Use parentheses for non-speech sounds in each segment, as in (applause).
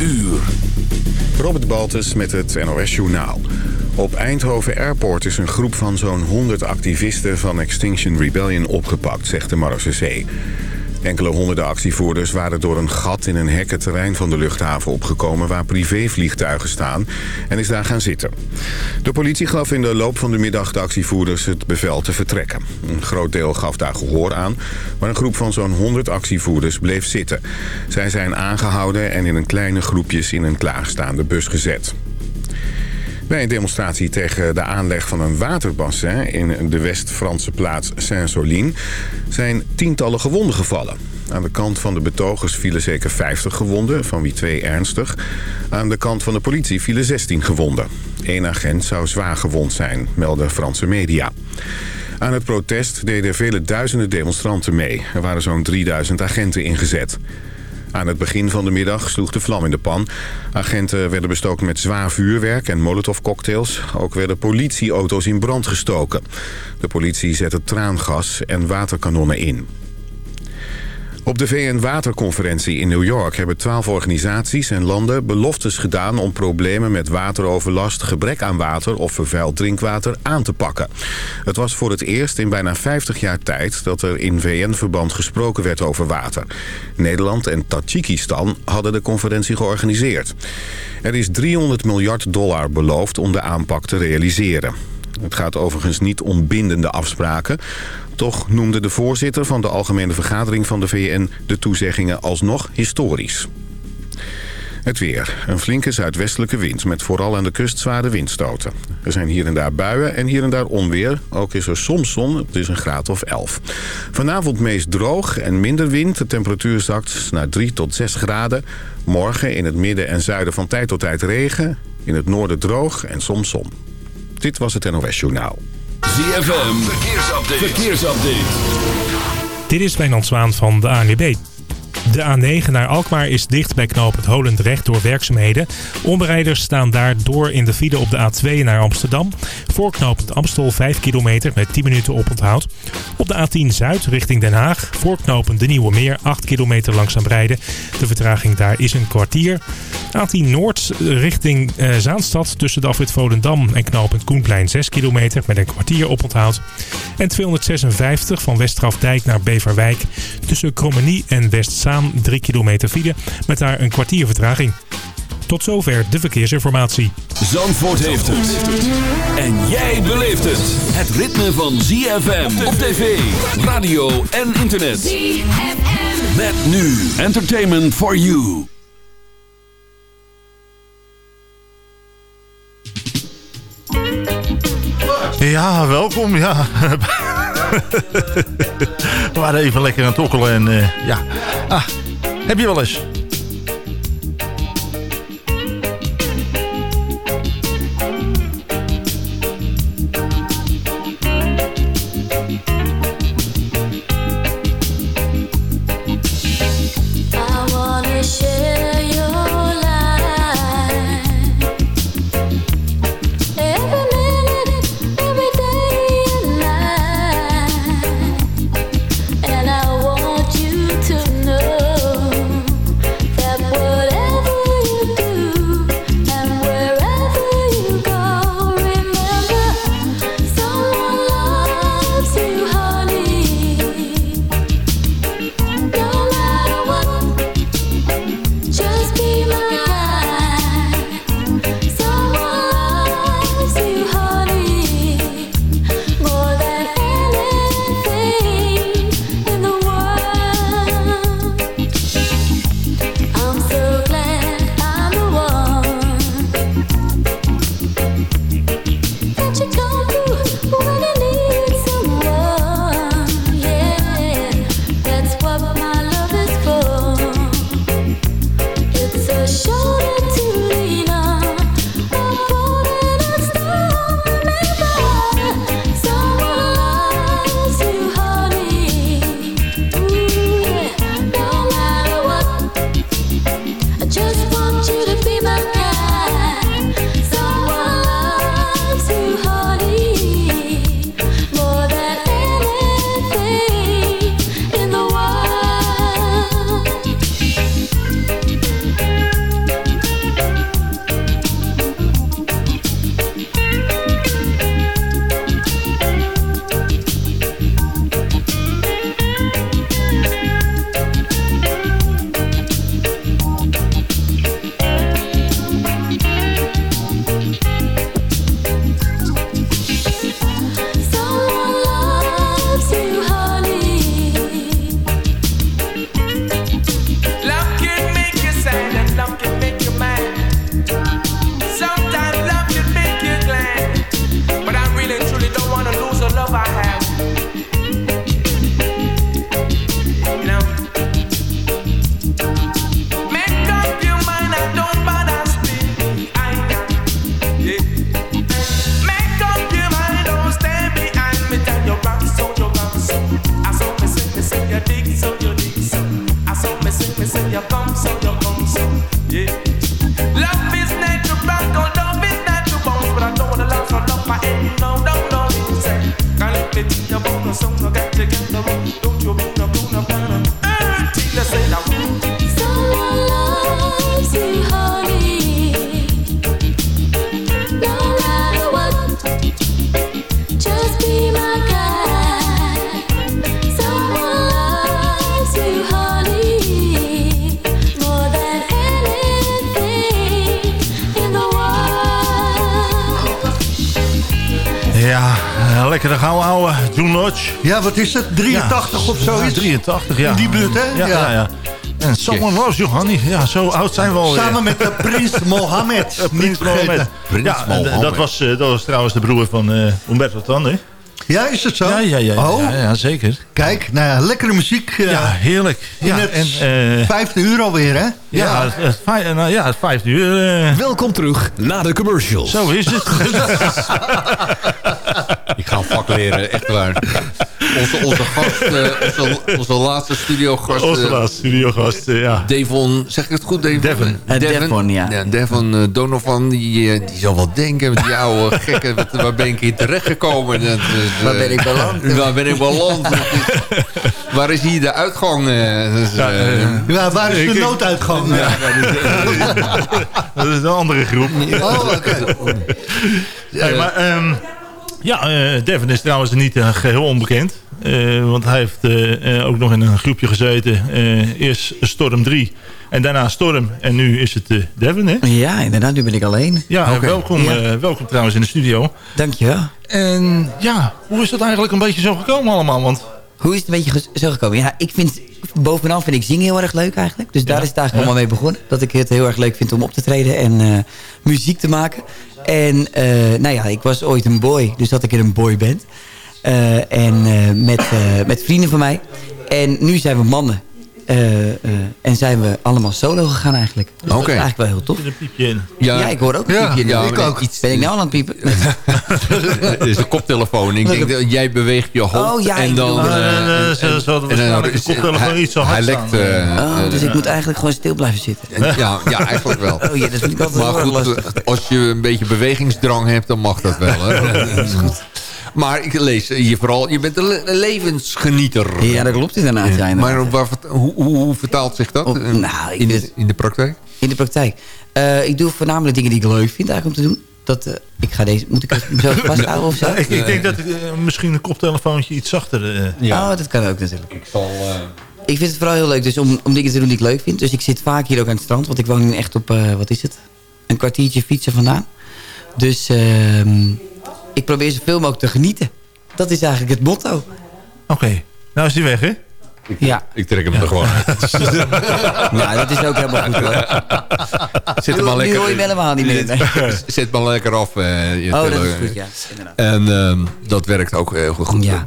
uur. Robert Baltus met het NOS Journaal. Op Eindhoven Airport is een groep van zo'n 100 activisten van Extinction Rebellion opgepakt, zegt de Marochisee. Enkele honderden actievoerders waren door een gat in een hekken terrein van de luchthaven opgekomen... waar privévliegtuigen staan en is daar gaan zitten. De politie gaf in de loop van de middag de actievoerders het bevel te vertrekken. Een groot deel gaf daar gehoor aan, maar een groep van zo'n 100 actievoerders bleef zitten. Zij zijn aangehouden en in een kleine groepjes in een klaarstaande bus gezet. Bij een demonstratie tegen de aanleg van een waterbassin in de West-Franse plaats Saint-Solin zijn tientallen gewonden gevallen. Aan de kant van de betogers vielen zeker 50 gewonden, van wie twee ernstig. Aan de kant van de politie vielen 16 gewonden. Eén agent zou zwaar gewond zijn, melden Franse media. Aan het protest deden vele duizenden demonstranten mee. Er waren zo'n 3000 agenten ingezet. Aan het begin van de middag sloeg de vlam in de pan. Agenten werden bestoken met zwaar vuurwerk en molotovcocktails. Ook werden politieauto's in brand gestoken. De politie zette traangas en waterkanonnen in. Op de VN-waterconferentie in New York hebben twaalf organisaties en landen beloftes gedaan om problemen met wateroverlast, gebrek aan water of vervuild drinkwater aan te pakken. Het was voor het eerst in bijna 50 jaar tijd dat er in VN-verband gesproken werd over water. Nederland en Tajikistan hadden de conferentie georganiseerd. Er is 300 miljard dollar beloofd om de aanpak te realiseren. Het gaat overigens niet om bindende afspraken. Toch noemde de voorzitter van de Algemene Vergadering van de VN de toezeggingen alsnog historisch. Het weer. Een flinke zuidwestelijke wind met vooral aan de kust zware windstoten. Er zijn hier en daar buien en hier en daar onweer. Ook is er soms zon, het is een graad of 11. Vanavond meest droog en minder wind. De temperatuur zakt naar 3 tot 6 graden. Morgen in het midden en zuiden van tijd tot tijd regen. In het noorden droog en soms zon. Dit was het NOS Journaal. ZFM, verkeersupdate. verkeersupdate. Dit is Wijnand Zwaan van de ANWB. De A9 naar Alkmaar is dicht bij knooppunt Holendrecht door werkzaamheden. Omrijders staan daardoor in de file op de A2 naar Amsterdam. Voor knooppunt Amstel 5 kilometer met 10 minuten oponthoud. Op de A10 Zuid richting Den Haag. Voor knooppunt De Nieuwe Meer 8 kilometer langzaam rijden. De vertraging daar is een kwartier. A10 Noord richting eh, Zaanstad tussen de afrit Volendam en knooppunt Koenplein 6 kilometer met een kwartier oponthoud. En 256 van Westgrafdijk naar Beverwijk tussen Krommenie en Westzaan 3 kilometer file met daar een kwartier vertraging. Tot zover de verkeersinformatie. Zandvoort heeft het. En jij beleeft het. Het ritme van ZFM op tv, radio en internet. ZFM. Met nu Entertainment for You. Ja, welkom. Ja. We waren even lekker aan het tokkelen en uh, ja. Ah, heb je wel eens June Lodge. Ja, wat is het? 83 of zo? Ja, 83, ja. In die buurt, hè? Ja, ja. ja. En Someone Was, Johanni. Ja, zo oud zijn we al. Samen met de prins (laughs) Mohammed. Prins Mohammed. Ja, en, dat, was, uh, dat was trouwens de broer van uh, Umberto Tan, hè? Ja, is het zo? Ja, ja, ja, oh. ja, ja zeker. Kijk, nou ja, lekkere muziek. Uh, ja, heerlijk. Ja, het en, vijfde uur alweer, hè? Ja, ja. Het, het, vijf, nou, ja, het vijfde uur. Welkom terug na de commercials. Zo is het. (laughs) Vak leren, echt waar. Onze, onze gast, uh, onze, onze laatste studiogast. Onze uh, laatste studiogast, uh, ja. Devon, zeg ik het goed, Devon? Devon. Devon, Devon ja. ja. Devon Donovan, die, die zal wel denken, die oude gekke, wat, waar ben ik hier terechtgekomen? Dat, waar ben ik beland? (laughs) Waar ben ik beland? waar is hier de uitgang? Dus, ja, ja, waar is de nooduitgang? Ja, (laughs) dat is een andere groep. Oh, oké. (laughs) Okay. Hey, maar, um, ja, uh, Devin is trouwens niet uh, geheel onbekend. Uh, want hij heeft ook nog in een groepje gezeten. eerst Storm 3 en daarna Storm. En nu is het Devin, hè? Ja, inderdaad. Nu ben ik alleen. Ja, okay. welkom, ja. welkom trouwens in de studio. Dankjewel. En ja, hoe is dat eigenlijk een beetje zo gekomen allemaal? Want... Hoe is het een beetje zo gekomen? Ja, ik vind, bovenal vind ik zingen heel erg leuk eigenlijk. Dus daar Ja. is het eigenlijk Ja. allemaal mee begonnen. Dat ik het heel erg leuk vind om op te treden en eh, muziek te maken. En eh, nou ja, ik was ooit een boy, dus dat ik in een boyband. Eh en eh, met, met vrienden van mij. En nu zijn we mannen. Eh, eh, en zijn we allemaal solo gegaan eigenlijk. Dus dat Oké. is eigenlijk wel heel tof. Er zit een piepje in. Ja, ik hoor ook een Ja, piepje. ja, ik ook. iets- ben ik nou al aan het piepen? (laughs) (laughs) Het is een koptelefoon. Ik denk dat jij beweegt je hoofd Oh, ja, en ik dan... hij- iets zo hard Hij lekt... eh, Oh, dus ik moet eigenlijk gewoon stil blijven zitten. (laughs) Ja, ja, eigenlijk wel. Oh ja, dat vind ik altijd Maar goed, lastig. als je een beetje bewegingsdrang hebt, dan mag dat wel. Hè? Dat is goed. Maar ik lees je vooral, je bent een le- een levensgenieter. Ja, dat klopt inderdaad. Ja, inderdaad. Maar waar, hoe, hoe, hoe vertaalt zich dat Op- eh, nou, in, de, in de praktijk? In de praktijk. Eh, ik doe voornamelijk dingen die ik leuk vind eigenlijk om te doen. Dat, eh, ik ga deze, moet ik het zo (laughs) vasthouden of zo? Ja, ik, ik denk dat eh, misschien een koptelefoontje iets zachter... eh, Oh, dat kan ook natuurlijk. Ik zal... Ik vind het vooral heel leuk dus om, om dingen te doen die ik leuk vind. Dus ik zit vaak hier ook aan het strand. Want ik woon nu echt op, eh, wat is het? Een kwartiertje fietsen vandaan. Dus ehm, ik probeer zoveel mogelijk te genieten. Dat is eigenlijk het motto. Oké, nou is die weg, hè? Ja, Ik trek hem er gewoon uit. (laughs) nou, dat is ook helemaal goed hoor. Zet hem Nu, maar nu hoor je lekker, me helemaal niet meer. Nee. zet maar lekker af. eh, je Oh, dat is goed, ja. Inderdaad. En ehm, dat werkt ook heel goed. Ja.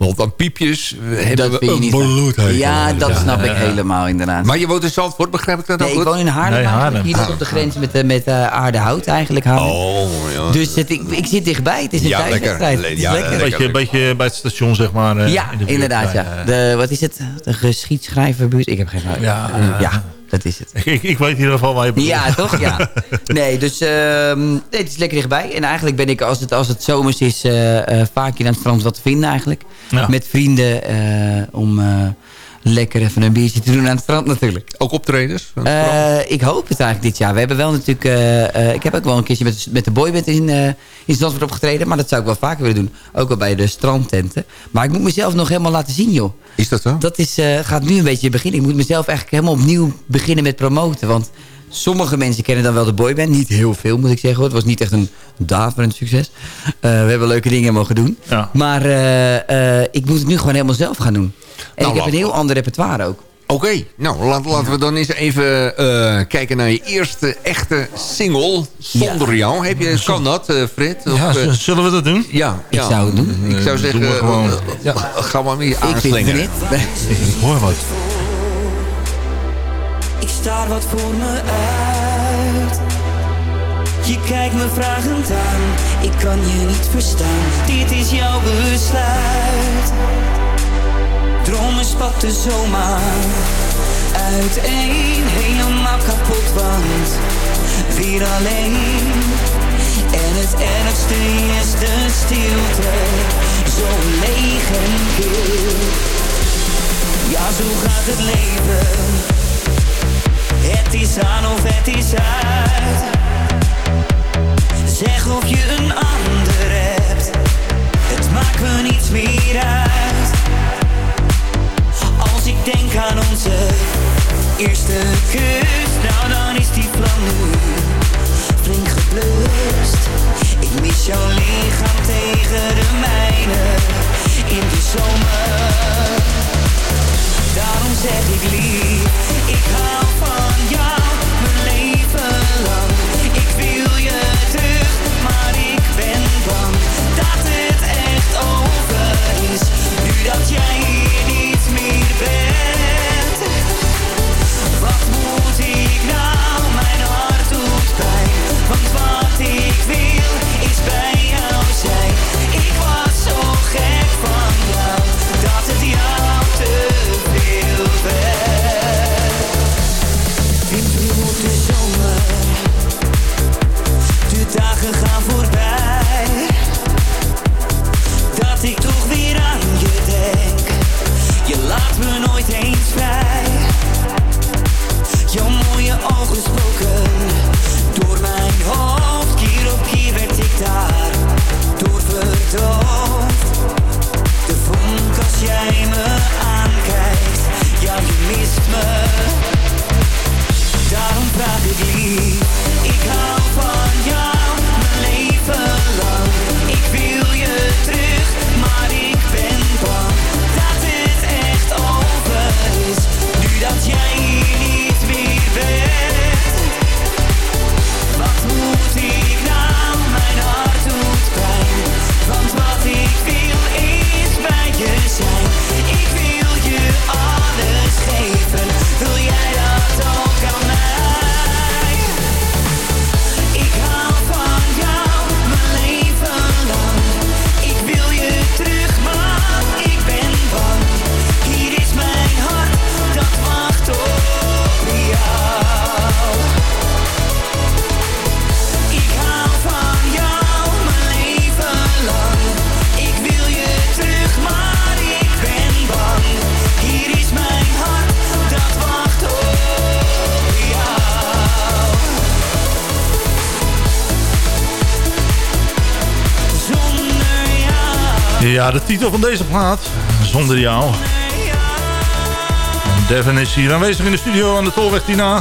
Want aan piepjes hebben Dat we een niet. bloedhekel. Ja, dat snap ik helemaal inderdaad. Maar je woont in Zandvoort, begrijp ik dat Nee, ik goed? woon in Haarlem Nee. Haarlem. Hier op de grens met, eh, met eh, Aardehout eigenlijk. Haarlem. Oh, ja. Dus het, ik, ik zit dichtbij. Het is een Ja, thuiswedstrijd. lekker. Ja, lekker. Een lekker. beetje, beetje bij het station, zeg maar. eh, ja, in de inderdaad. Ja. De, wat is het? De geschiedschrijverbuurt? Ik heb geen idee. Ja, ja, ja. Dat is het. (laughs) Ik, ik, weet in ieder geval waar je bedoelt. Ja, toch? Ja. Nee, dus ehm, nee, het is lekker dichtbij. En eigenlijk ben ik, als het, als het zomers is, eh, eh, vaak hier aan het strand wat te vinden eigenlijk. Ja. Met vrienden eh, om lekker even een biertje te doen aan het strand natuurlijk. Ook optredens? Eh, ik hoop het eigenlijk dit jaar. We hebben wel natuurlijk... eh, eh, ik heb ook wel een keertje met, met de boyband in, eh in Zandvoort opgetreden. Maar dat zou ik wel vaker willen doen. Ook wel bij de strandtenten. Maar ik moet mezelf nog helemaal laten zien, joh. Is dat zo? Dat is, gaat nu een beetje beginnen. Ik moet mezelf eigenlijk helemaal opnieuw beginnen met promoten. Want sommige mensen kennen dan wel de boyband. Niet heel veel, moet ik zeggen. hoor. Het was niet echt een daverend succes. We hebben leuke dingen mogen doen. Ja. Maar ik moet het nu gewoon helemaal zelf gaan doen. En Nou, ik heb een heel ander repertoire ook. Oké, nou laat, laten we dan eens even eh, kijken naar je eerste echte single. Zonder jou. Heb je, kan dat, eh, Fred? Of, Ja, eh, zullen we dat doen? ja, Ik ja. zou het doen. Ik zou zeggen, doen we gewoon. ga maar Ik vind het aanslingeren. niet. Ik hoor wat. Ik staar wat voor me uit. Je kijkt me vragend aan, ik kan je niet verstaan. Dit is jouw besluit. Dromen spatten zomaar uiteen, helemaal kapot, want weer alleen. En het ergste is de stilte, zo leeg en. Ja, zo gaat het leven. Het is aan of het is uit. Zeg of je een ander hebt. Het maakt me niets meer uit denk aan onze eerste kus. Nou dan is die plan nu flink geblust. Ik mis jouw lichaam tegen de mijne In de zomer. Daarom zeg ik lief Ik hou van jou Mijn leven lang. Ik wil je terug Maar ik ben bang Dat het echt over is. Nu dat jij hier niet vent. Wat moet hier? Ja, de titel van deze plaat, Zonder jou. En Devin is hier aanwezig in de studio aan de Tolweg Tina.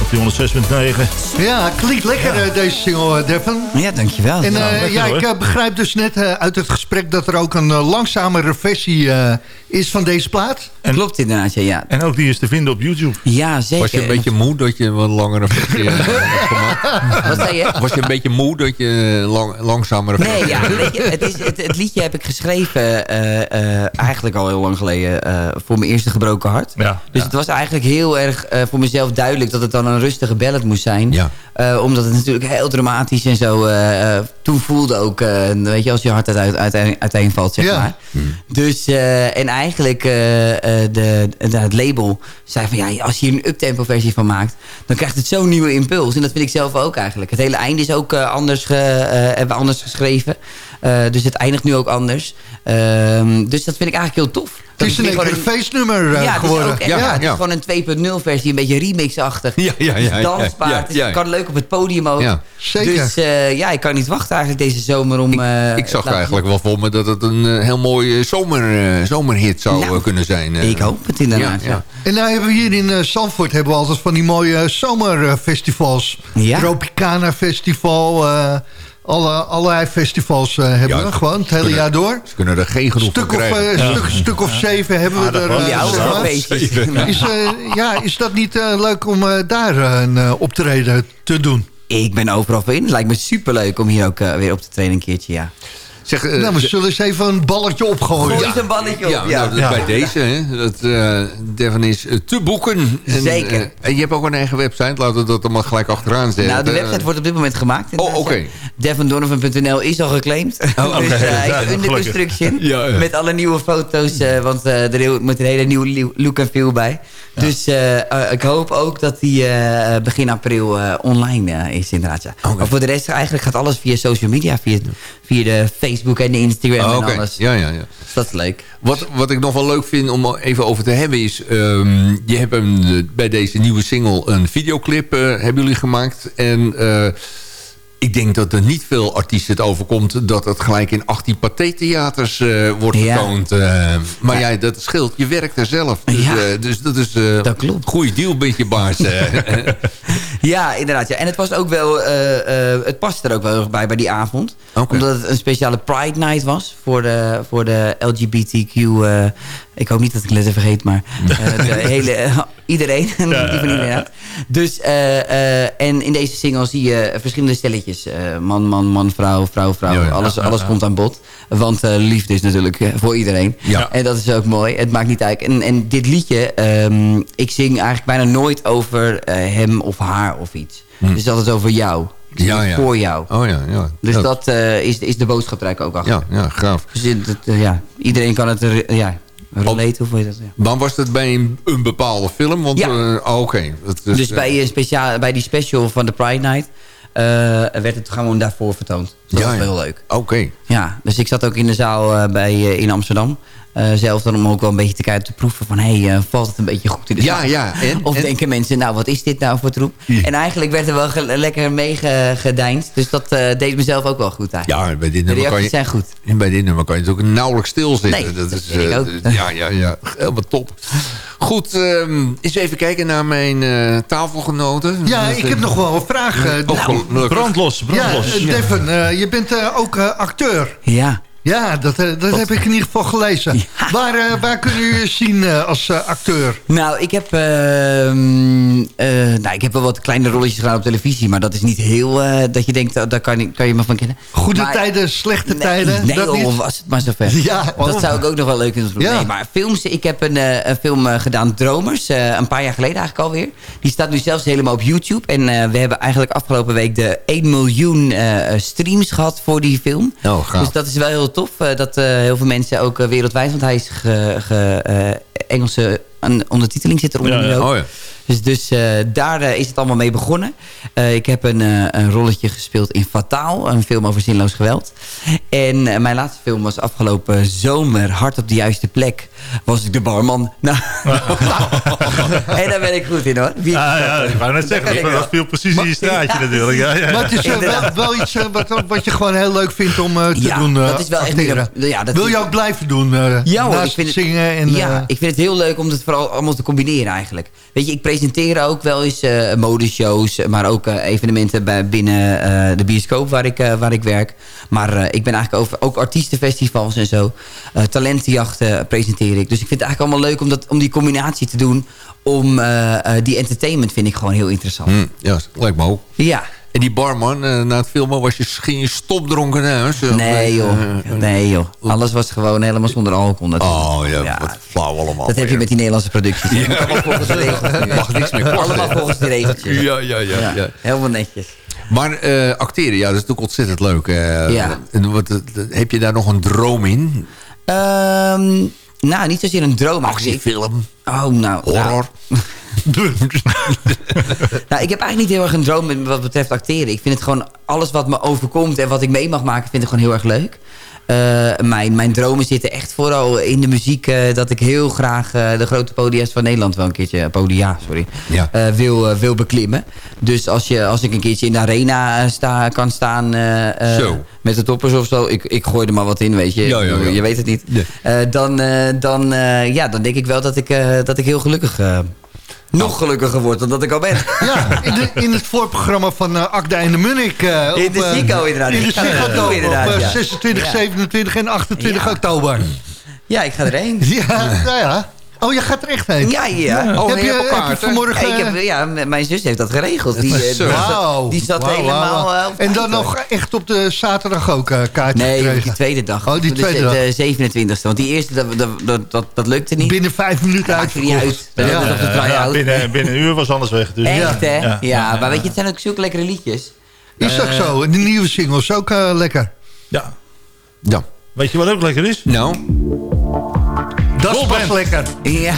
Op die 106.9. Ja, klinkt lekker eh, deze single, eh, Devin. Ja, dankjewel. En eh, lekker, ja, ik eh, begrijp dus net eh, uit het gesprek dat er ook een eh, langzamere versie eh, is van deze plaat. En- Klopt inderdaad, ja. Ja, En ook die is te vinden op YouTube. ja zeker. Was je een beetje moe dat je een wat langere versie hebt gemaakt? Wat zei je? Was je een beetje moe dat je lang, langzamere versie Nee, ja, je, het, is, het, het liedje heb ik geschreven eh, eh, eigenlijk al heel lang geleden eh, voor mijn eerste gebroken hart. Ja, Dus het was eigenlijk heel erg eh, voor mezelf duidelijk dat het dan een rustige ballad moest zijn. Ja. Eh, omdat het natuurlijk heel dramatisch en zo toen voelde ook, eh, weet je, als je hart uit, uiteen, uiteenvalt, zeg Ja. maar. Dus, eh, en eigenlijk eh, de, de, het label zei van, ja, als je hier een uptempo versie van maakt, dan krijgt het zo'n nieuwe impuls. En dat vind ik zelf ook eigenlijk. Het hele einde is ook anders, hebben we anders geschreven. Dus het eindigt nu ook anders. Ehm, dus dat vind ik eigenlijk heel tof. Het is een een feestnummer eh, ja, geworden. ook, Ja, ja, het is gewoon een 2.0 versie, een beetje remixachtig. Ja, ja, ja, ja, het kan leuk op het podium ook. Ja. Zeker. Dus eh, ja, ik kan niet wachten eigenlijk deze zomer om... eh, Ik zag nou, eigenlijk wel voor me dat het een eh, heel mooie zomer, eh, zomerhit zou Nou, eh, kunnen zijn. eh. Ik hoop het inderdaad, Ja. En nou hebben we hier in eh, Zandvoort hebben we altijd van die mooie zomerfestivals. Tropicana Festival, eh, alle, allerlei festivals eh, hebben Ja, we gewoon het hele kunnen- jaar door. Ze kunnen er geen genoeg Stuk van of, krijgen. eh, stuk, stuk of zeven hebben we er. wel. eh, Die oude. (laughs) Is, eh, ja, is dat niet eh, leuk om daar een eh, optreden te doen? Ik ben overal voor in. Het lijkt me superleuk om hier ook weer op te treden een keertje, ja. Zeg, eh, nou, we zullen eens even een balletje opgooien. Gooi eens een balletje op, ja, ja. nou, dat bij deze, hè, dat eh Devon is eh, te boeken. En, Zeker. eh, en je hebt ook een eigen website, laten we dat maar gelijk achteraan zetten. Nou, de website wordt op dit moment gemaakt. Oh, oké. Devondonovan.nl is al geclaimd. Oh, oké. (laughs) dus eh, hij Ja, is under construction. Ja, ja. Met alle nieuwe foto's. eh, want eh, er moet een hele nieuwe look en feel bij. Dus ik hoop ook dat die eh, begin april eh, online eh, is inderdaad. Ja. Oké. Maar voor de rest eigenlijk gaat alles via social media. Via, via de Facebook en de Instagram Oh, en alles. Ja, ja, ja. Dus dat is leuk. Wat, wat ik nog wel leuk vind om even over te hebben is... ehm, je hebt een, bij deze nieuwe single een videoclip eh, hebben jullie gemaakt. En eh, ik denk dat er niet veel artiesten het overkomt... dat het gelijk in 18 pathé-theaters eh, wordt Ja. eh. maar ja. dat scheelt. Je werkt er zelf. Dus, Ja. dus dat is Dat klopt. goede deal met je baas. (laughs) Ja, inderdaad. Ja. En het was ook wel, eh, eh, het past er ook wel bij bij die avond. Omdat het een speciale Pride Night was voor de, voor de LGBTQ. eh, ik hoop niet dat ik letter vergeet, maar (laughs) de hele, iedereen. (laughs) die van iedereen. Dus, en in deze single zie je verschillende stelletjes. man, man, man, vrouw, vrouw, vrouw. Ja. alles alles komt aan bod. Want liefde is natuurlijk voor iedereen. Ja. En dat is ook mooi. Het maakt niet uit. En, en dit liedje, ehm, ik zing eigenlijk bijna nooit over hem of haar of iets. Dus het is over jou. Hm. Ja, het ja. voor jou. Oh ja, ja. Dus dat eh, is, is de boodschap er eigenlijk ook achter. Ja, ja, gaaf. Dus het- het, eh, ja, iedereen kan het er, ja, relate, of hoe dat? Ja. Dan was dat bij een, een bepaalde film? Want, Ja. eh, oh, Oké. Dat Dus eh, bij, een speciaal, bij die special van de Pride Night eh, werd het gewoon daarvoor vertoond. Dus dat Ja, was heel leuk. Oké. Ja, dus ik zat ook in de zaal eh, bij, eh, in Amsterdam. Uh, zelf dan om ook wel een beetje te kijken te proeven van... hé, hey, uh, valt het een beetje goed in de Ja, ja. En, of en? denken mensen, nou, wat is dit nou voor troep? Ja. En eigenlijk werd er wel lekker meegedijnd. Dus dat uh, deed mezelf ook wel goed eigenlijk. Ja, bij dit nummer kan je, zijn goed. En bij dit nummer kan je natuurlijk nauwelijks stilzitten. Nee, dat dat is, ik ook. ja, ja, ja. Helemaal top. Goed, um, eens even kijken naar mijn uh, tafelgenoten. Ja, ik heb nog wel een vraag. Uh, oh, nou, brandlos, brandlos. Ja, Devin, uh, je bent ook acteur. Ja. Ja, dat, dat heb ik in ieder geval gelezen. Ja. Waar, uh, waar kunnen jullie zien uh, als uh, acteur? Nou ik, heb, nou, ik heb wel wat kleine rolletjes gedaan op televisie. Maar dat is niet heel... dat je denkt, daar kan, kan je me van kennen. Goede maar, tijden, slechte nee, tijden? Nee, dat oh, niet? was het maar zover. Ja, oh. Dat zou ik ook nog wel leuk vinden. Ja. Nee, maar films... Ik heb een, een film gedaan, Dromers. een paar jaar geleden eigenlijk alweer. Die staat nu zelfs helemaal op YouTube. En we hebben eigenlijk afgelopen week de 1 miljoen streams gehad voor die film. Oh, gaaf. Dus dat is wel heel tof. Dat heel veel mensen ook wereldwijd. Want hij is ge, ge, uh, Engelse ondertiteling zit eronder. Ja, ja. Oh, ja. Dus, dus uh, daar uh, is het allemaal mee begonnen. Uh, ik heb een, een rolletje gespeeld in Fataal. Een film over zinloos geweld. En mijn laatste film was afgelopen zomer. Hard op de juiste plek. Was ik de barman. (laughs) Nou, (laughs) en daar ben ik goed in hoor. Wie, ja, ja, ik wou net zeggen. Dat, dat viel precies in je straatje ja. natuurlijk. Ja, ja. Maar het is wel, wel, iets wat, wat, je gewoon heel leuk vindt om te ja, doen. dat is wel echt, ja, dat Wil je ook blijven doen? ja hoor. Ik vind het, zingen en, ja, ik vind het heel leuk om het vooral allemaal te combineren eigenlijk. Weet je, ik presenteer ook wel eens uh, modeshows, maar ook uh, evenementen bij, binnen uh, de bioscoop waar ik, waar ik werk. Maar ik ben eigenlijk over, ook artiestenfestivals en zo. talentenjachten presenteer ik. Dus ik vind het eigenlijk allemaal leuk om, dat, om die combinatie te doen. Om die entertainment vind ik gewoon heel interessant. Mm, ja, lijkt me ook. Ja. En die barman, uh, na het filmen, was je, ging je stopdronken naar huis? Nee joh, uh, nee joh. Alles was gewoon helemaal zonder alcohol natuurlijk. Oh ja, ja. wat flauw allemaal. Dat heb je met die Nederlandse producties. Ja. Allemaal volgens de (laughs) regels. Mag niks meer kosten. Allemaal volgens de regeltjes. Ja, ja, ja. ja. Helemaal netjes. Maar uh, acteren, ja, dat is natuurlijk ontzettend leuk. ja. En wat, heb je daar nog een droom in? Um, nou, niet zozeer een droom. Actiefilm? Oh, nou. Horror? Nou. (laughs) nou, ik heb eigenlijk niet heel erg een droom wat betreft acteren. Ik vind het gewoon alles wat me overkomt en wat ik mee mag maken, vind ik gewoon heel erg leuk. Uh, mijn, mijn dromen zitten echt vooral in de muziek. Uh, dat ik heel graag uh, de grote podia's van Nederland wel een keertje... Podia, sorry. Ja. wil, wil beklimmen. Dus als, je, als ik een keertje in de arena sta, kan staan... met de toppers of zo. Ik, ik gooi er maar wat in, weet je. Ja, ja, ja. Je weet het niet. Dan, dan, ja, dan denk ik wel dat ik, dat ik heel gelukkig... nog gelukkiger word dan dat ik al ben. (laughs) Ja, in, de, in het voorprogramma van uh, Akda en de Munnik. Uh, in de Zico inderdaad. In de Zico uh, op ja. 26, 27 en 28 ja. oktober. Ja, ik ga erheen. Ja, nou ja. Oh, je gaat er echt heen? Ja, ja. Oh, heb, je, heb je vanmorgen... Ja, ik heb, ja, mijn zus heeft dat geregeld. Die, die, wow. die zat wow, helemaal... Wow. en dan nog echt op de zaterdag ook uh, kaartjes Nee, gekregen. die tweede dag. Oh, die tweede de, dag. De 27e. Want die eerste, dat, dat, dat, dat lukte niet. Binnen vijf minuten uit. uit. Ja, ja, ja, ja, binnen, binnen een uur was alles weg. Dus. Echt, hè? Ja, ja, maar weet je, het zijn ook zulke lekkere liedjes. Is uh, ook zo. En de nieuwe singles ook uh, lekker. Ja. Ja. Weet je wat ook lekker is? Nou? Dat is pas lekker. Ja.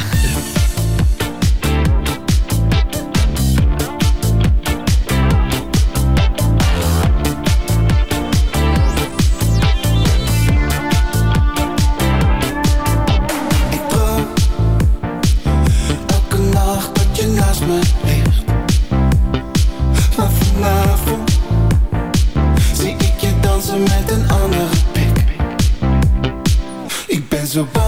zo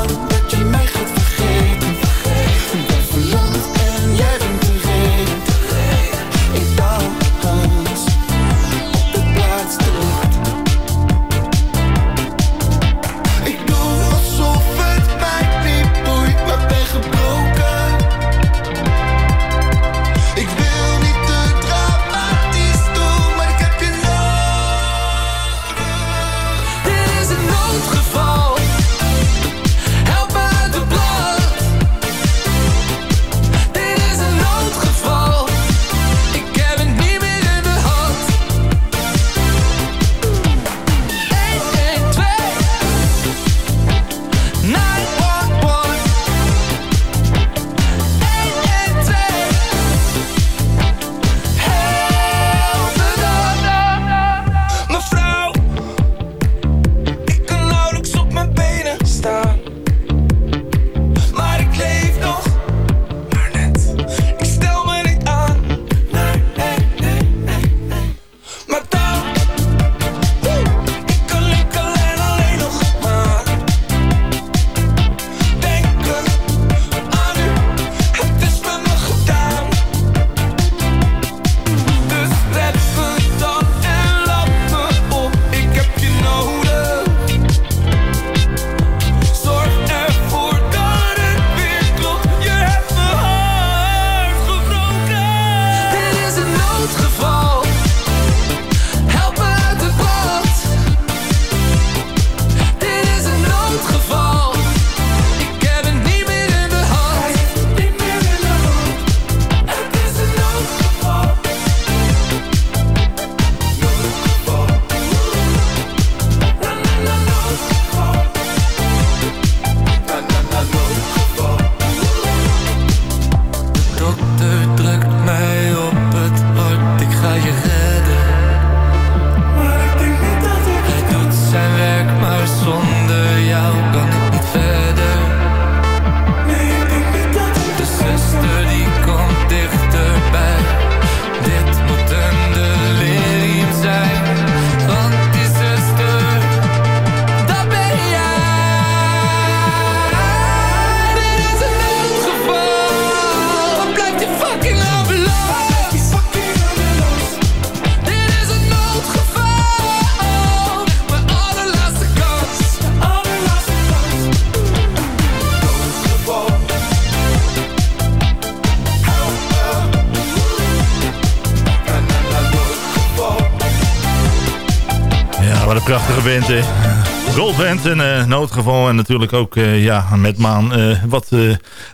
Goldband, een uh, noodgeval en natuurlijk ook uh, ja, met Maan uh, wat,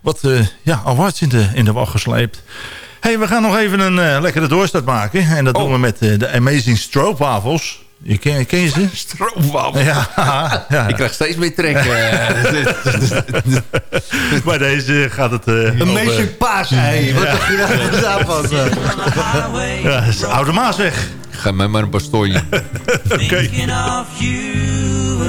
wat ja, awards in de, in de wacht gesleept. hey, we gaan nog even een lekkere doorstart maken. En dat oh. doen we met de Amazing Stroopwafels. Je ken, ken je ze? (laughs) Stroopwafels. Ja, ja. (laughs) Ik krijg steeds meer trek. (laughs) maar deze gaat het... een Amazing paasei. Wat dacht je daarvan? Ja, dat is Oude Maasweg. Ga mij maar een bastooi. Oké.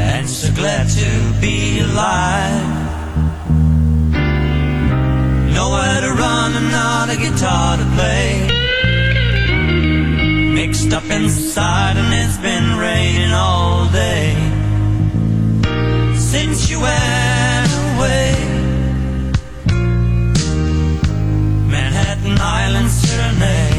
And so glad to be alive. Nowhere to run and not a guitar to play. Mixed up inside and it's been raining all day. Since you went away. Manhattan Island Serenade.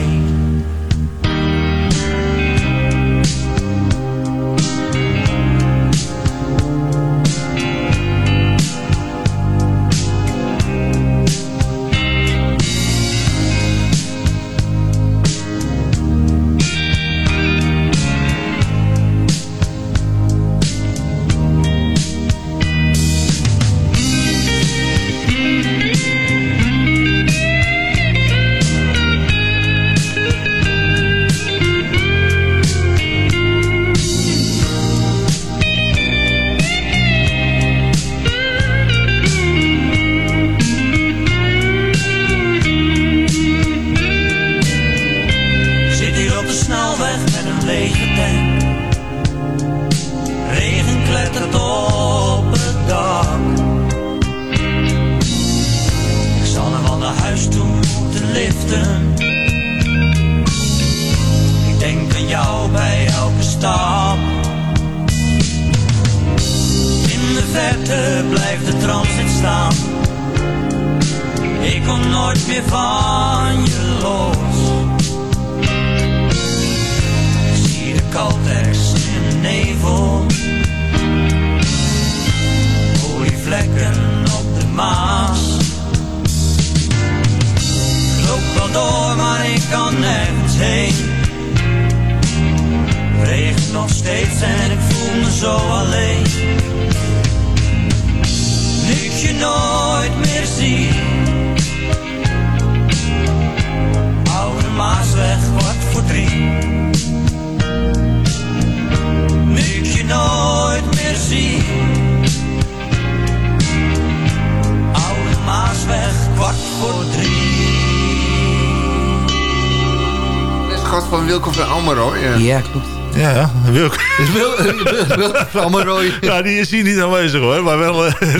(laughs) Ja, die is hier niet aanwezig hoor, maar wel... Uh... (laughs)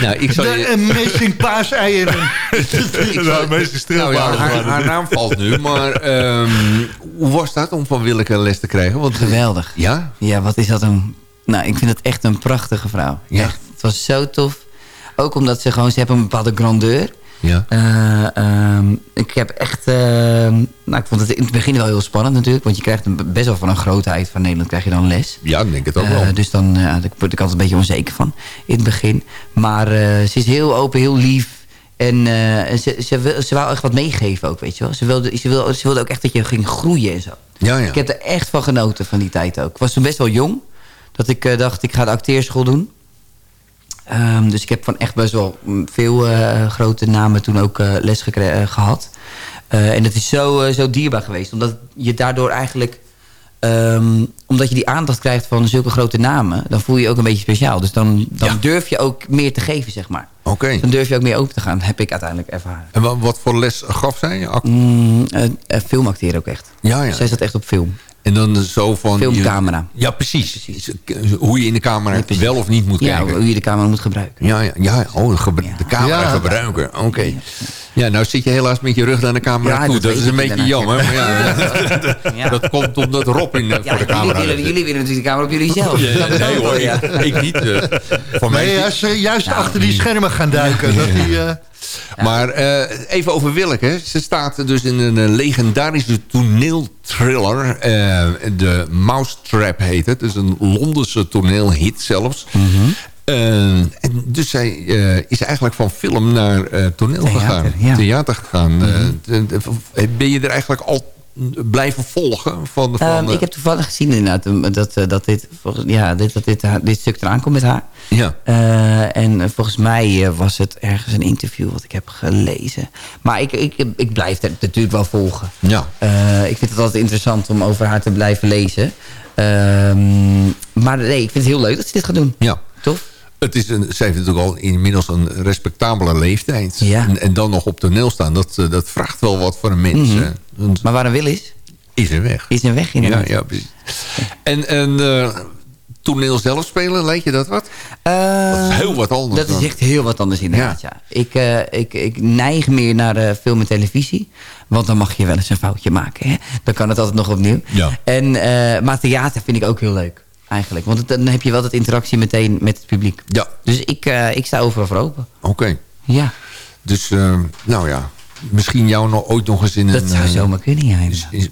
Nou, ik zal je... Amazing paaseieren. (laughs) nou, amazing nou, ja, haar, haar, naam valt nu, maar um, hoe was dat om van Willeke les te krijgen? Want, Geweldig. Ja? Ja, wat is dat een... Nou, ik vind het echt een prachtige vrouw. Ja. Echt, het was zo tof. Ook omdat ze gewoon, ze hebben een bepaalde grandeur. Ja. Uh, ik heb echt... Uh, nou, ik vond het in het begin wel heel spannend natuurlijk. Want je krijgt best wel van een grootheid van Nederland krijg je dan les. Ja, ik denk het ook wel. Uh, dus dan daar word ik altijd een beetje onzeker van in het begin. Maar ze is heel open, heel lief. En ze, ze, wil, ze wou echt wat meegeven ook, weet je wel. Ze wilde, ze, wilde, ze wilde ook echt dat je ging groeien en zo. Ja, ja. Ik heb er echt van genoten van die tijd ook. Ik was toen best wel jong. Dat ik dacht, ik ga de acteerschool doen. Um, dus ik heb van echt best wel veel uh, grote namen toen ook uh, les uh, gehad. en dat is zo, zo dierbaar geweest. Omdat je daardoor eigenlijk... Um, omdat je die aandacht krijgt van zulke grote namen... dan voel je je ook een beetje speciaal. Dus dan, dan ja. durf je ook meer te geven, zeg maar. Oké. Okay. Dan durf je ook meer open te gaan. heb ik uiteindelijk ervaren. En wat, wat voor les gaf zij? Mm, filmacteren ook echt. Ja, ja. Zij zat echt op film. En dan zo van... Filmcamera. Je, ja, precies. precies. Hoe je in de camera ja, wel of niet moet ja, kijken. hoe je de camera moet gebruiken. Ja, ja, ja. Oh, de, de camera gebruiken. Oké. Okay. Ja, nou zit je helaas met je rug naar de camera Ja, toe. dat is een beetje jammer. Maar ja, (laughs) Ja. Dat komt omdat Rob in, eh, Ja, voor de camera jullie, willen, jullie willen natuurlijk de camera op jullie zelf. Nee hoor, ja. ik, niet. eh, voor mij Nee, als ze juist Nou, achter die schermen gaan duiken. Dat die, eh, Maar eh, even over Willeke. Ze staat dus in een legendarische toneelthriller. eh de Mousetrap heet het. Dus een Londense toneelhit zelfs. Mhm. En dus zij eh, is eigenlijk van film naar eh, toneel Theater, gegaan. ja. Mhm. Theater gegaan. Eh, de- ben je er eigenlijk al blijven volgen? Van, van, eh, ik heb toevallig gezien inderdaad um, dat, eh, dat, dit, ja, dit, dat dit, dit stuk eraan komt met haar. ja. Eh, en eh, volgens mij eh, was het ergens een interview wat ik heb gelezen. Maar ik, ik, ik blijf het natuurlijk wel volgen. Ja. Eh, ik vind het altijd interessant om over haar te blijven lezen. Ehm, maar nee, ik vind het heel leuk dat ze dit gaat doen. ja. Het is een, zij heeft natuurlijk al inmiddels een respectabele leeftijd. Ja. En, en dan nog op toneel staan, dat, eh, dat vraagt wel wat voor een mens. Mhm. Maar waar een wil is, is er weg. is een weg Ja, inderdaad. ja, precies. En, en eh, toneel zelf spelen, lijkt je dat wat? Eh, Dat is heel wat anders Dat is echt heel wat anders inderdaad, ja. Ik, eh, ik, ik neig meer naar eh, film en televisie. Want dan mag je wel eens een foutje maken. Hè? Dan kan het altijd nog opnieuw. Ja. En, eh, maar theater vind ik ook heel leuk, eigenlijk. Want het- dan heb je wel dat interactie meteen met het publiek. Ja, Dus ik, eh, ik sta overal voor open. oké. Ja, Dus, eh, nou ja, misschien jou nog ooit nog eens in dat een... zou eh, zomaar kunnen, ja.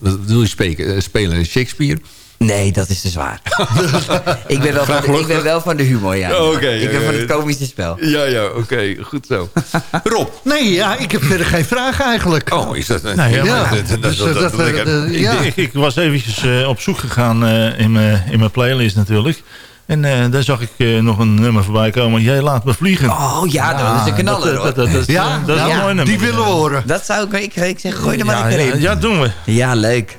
wat wil je spelen? Eh, spelen? Shakespeare? Nee, dat is te zwaar. (laughs) ik, ben wel van de, ik ben wel van de humor, ja. Oh, ik ben ja, van ja. het komische spel. Ja, ja, oké, goed zo. (laughs) Rob. nee, ja, ik heb verder geen vragen eigenlijk. Oh, is dat... Nou ja. Ik, was eventjes eh, op zoek gegaan eh, in mijn in mijn playlist natuurlijk. En eh, daar zag ik eh, nog een nummer voorbij komen. Jij laat me vliegen. Oh ja, dat is een knaller, dat, hoor. dat, dat, dat, Ja, dat is ja, een mooi nummer. die willen we horen. Dat zou ik, ik, ik zeg, gooi er maar Ja, lekker ja, in. ja, doen we. Ja, leuk.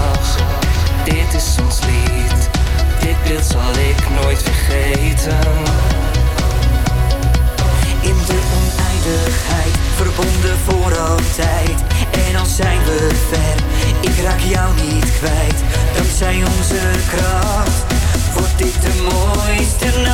Dankzij onze kracht, wordt dit de mooiste nacht.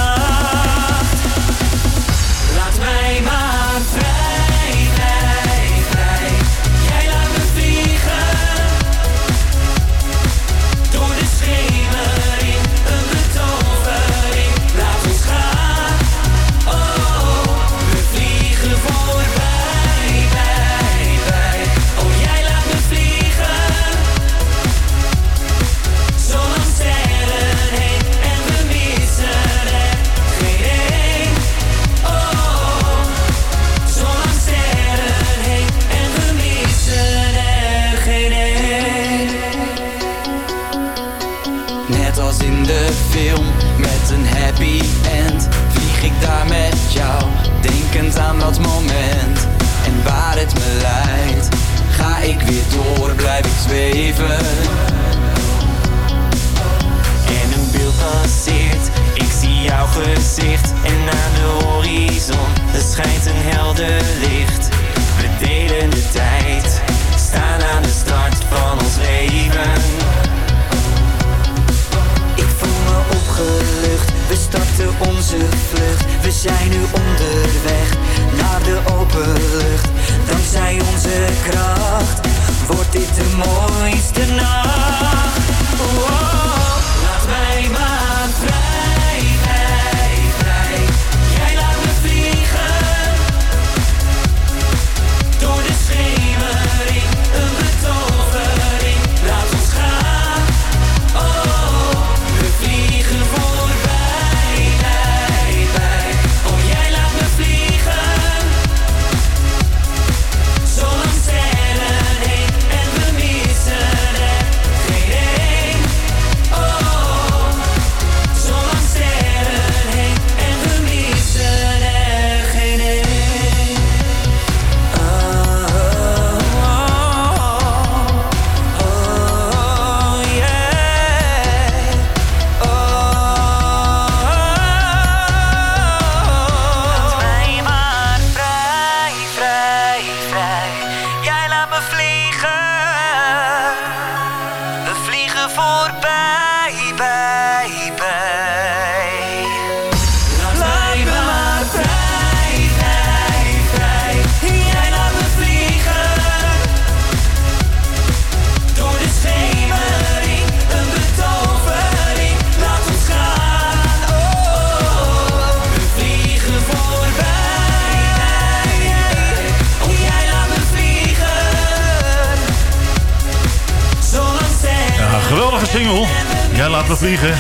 Vliegen.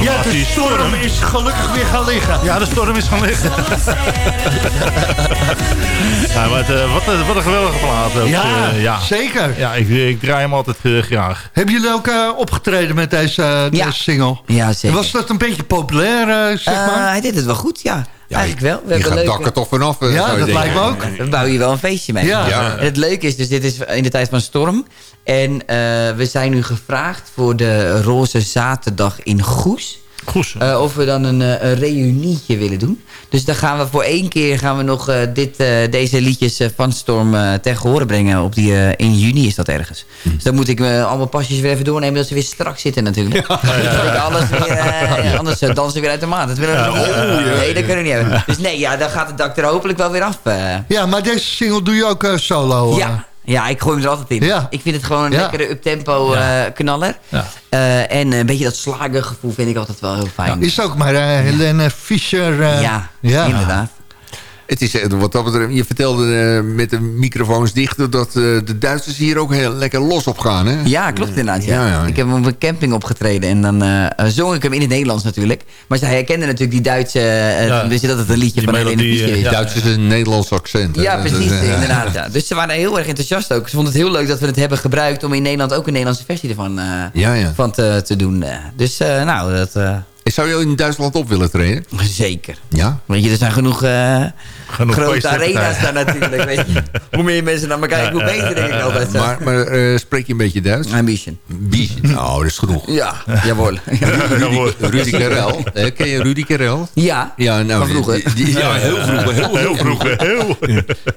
Ja, de storm is gelukkig weer gaan liggen. Ja, de storm is gaan liggen. ja, (laughs) maar het, eh, wat, een- wat een geweldige plaat. ook. Ja, Eh, ja. zeker. Ja, ik, ik draai hem altijd eh, graag. Hebben jullie ook eh, opgetreden met deze, eh, Ja. deze single? Ja, zeker. Was dat een beetje populair, eh, zeg Eh, maar? hij deed het wel goed, ja. Eigenlijk wel. We Je gaat leuke- dak er toch vanaf. eh, Ja, dat denken. lijkt me ook. We bouwen hier wel een feestje mee. Ja. Ja. En het leuke is, dus dit is in de tijd van storm. En eh, we zijn nu gevraagd voor de Roze Zaterdag in Goes. Goed. eh, of we dan een, eh, een reunietje willen doen. Dus dan gaan we voor één keer gaan we nog eh, dit, eh, deze liedjes van Storm eh tegen horen brengen. Op die, eh, in juni is dat ergens. Dus dan moet ik allemaal pasjes weer even doornemen. Dat ze weer strak zitten natuurlijk. Dat ik alles weer, anders dansen we weer uit de maat. Dat willen we niet hebben. Nee, dat kunnen we niet hebben. Dus nee, ja, dan gaat het dak er hopelijk wel weer af. Ja, maar deze single doe je ook solo. Ja, ja, ik gooi hem er altijd in. Ja. Ik vind het gewoon een Ja. lekkere uptempo eh knaller. Eh, en een beetje dat slagergevoel vind ik altijd wel heel fijn. Is ook maar eh, Helene Fischer. ja, ja. inderdaad. Het is, eh, wat dat betreft, je vertelde eh, met de microfoons dicht... dat eh, de Duitsers hier ook heel lekker los op gaan. Hè? Ja, klopt inderdaad. Ja. Ja, ja. Ik heb op een camping opgetreden en dan zong ik hem in het Nederlands natuurlijk. Maar zij herkenden natuurlijk die Duitse... eh, Ja. Wist je dat het een liedje Die van Helene melodie, eh, is? ja. Duits is een Nederlands accent. hè. Ja, precies, inderdaad. Ja. (laughs) Dus ze waren heel erg enthousiast ook. Ze vonden het heel leuk dat we het hebben gebruikt... om in Nederland ook een Nederlandse versie ervan eh, Ja, ja. van te, te doen. Dus eh, nou, dat... eh, Zou je in Duitsland op willen treden? zeker. Ja. Weet je, er zijn genoeg, eh, Genoeg grote arena's daar natuurlijk. Weet je. (laughs) Hoe meer mensen naar elkaar kijken, hoe beter denk ik altijd. zo. Maar, maar eh, spreek je een beetje Duits? Ambition. Bies. (laughs) Nou, dat is genoeg. Ja, jawel. (laughs) Rudy, Rudy Karel. Ken je Rudy Karel? Ja, Ja, nou, van vroeger. Die, die- ja, heel vroeger. Heel, Heel vroeg. Heel.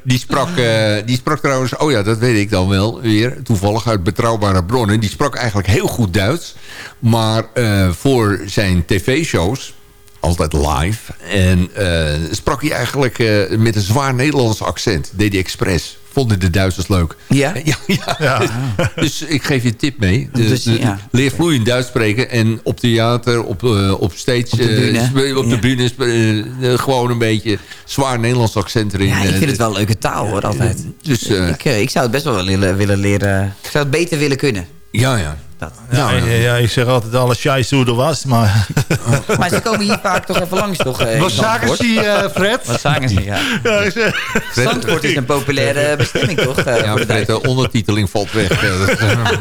Die sprak, eh, die sprak trouwens, oh ja, dat weet ik dan wel weer, toevallig uit betrouwbare bronnen. Die sprak eigenlijk heel goed Duits. Maar eh, voor zijn tv-shows, altijd live, en eh, sprak hij eigenlijk eh, met een zwaar Nederlands accent. Deed hij expres. Vonden de Duitsers leuk. Ja? (laughs) Ja, ja. (laughs) Dus ik geef je een tip mee. De- Dus, ja. Leer vloeiend Duits spreken. En op theater, op, op stage... Op de bühne. sp- op de Ja. bühne sp- gewoon een beetje zwaar Nederlands accent erin. Ja, ik vind het wel een leuke taal hoor, altijd. Dus eh, Ik, ik zou het best wel willen, willen leren. Ik zou het beter willen kunnen. ja, ja. Dat. Nou, Ja, ja, ik zeg altijd alle scheiße hoe er was, maar... (laughs) Maar ze komen hier vaak toch even langs, toch? eh, Wat zagen ze, eh, Fred? Wat zagen ze, ja. Ja, ik zeg... Zandvoort is een populaire (laughs) bestemming, toch? eh, Ja, Fred, de ondertiteling valt weg. Ja, dat-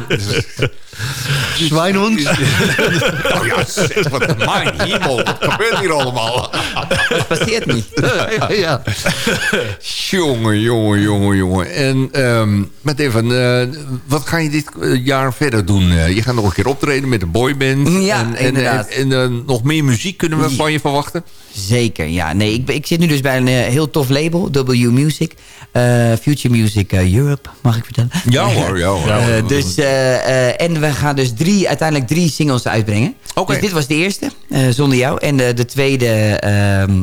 (laughs) Zwijnhond? oh ja, zeg, wat mijn hemel. Wat gebeurt hier allemaal? Dat passeert niet. ja. Jongen, jongen, jongen, jongen. En ehm met even, eh, wat ga je dit eh, jaar verder doen? Eh, je gaat nog een keer optreden met de boyband. Ja, en, en, inderdaad. En, en, eh, nog meer muziek kunnen we van je verwachten? Zeker, ja. Nee, ik, ik zit nu dus bij een eh, heel tof label, W Music. Future Music Europe, mag ik vertellen? Ja hoor, ja hoor. Dus, en we gaan dus drie, uiteindelijk drie singles uitbrengen. Oké. Dus dit was de eerste, zonder jou. En de, de tweede... ehm,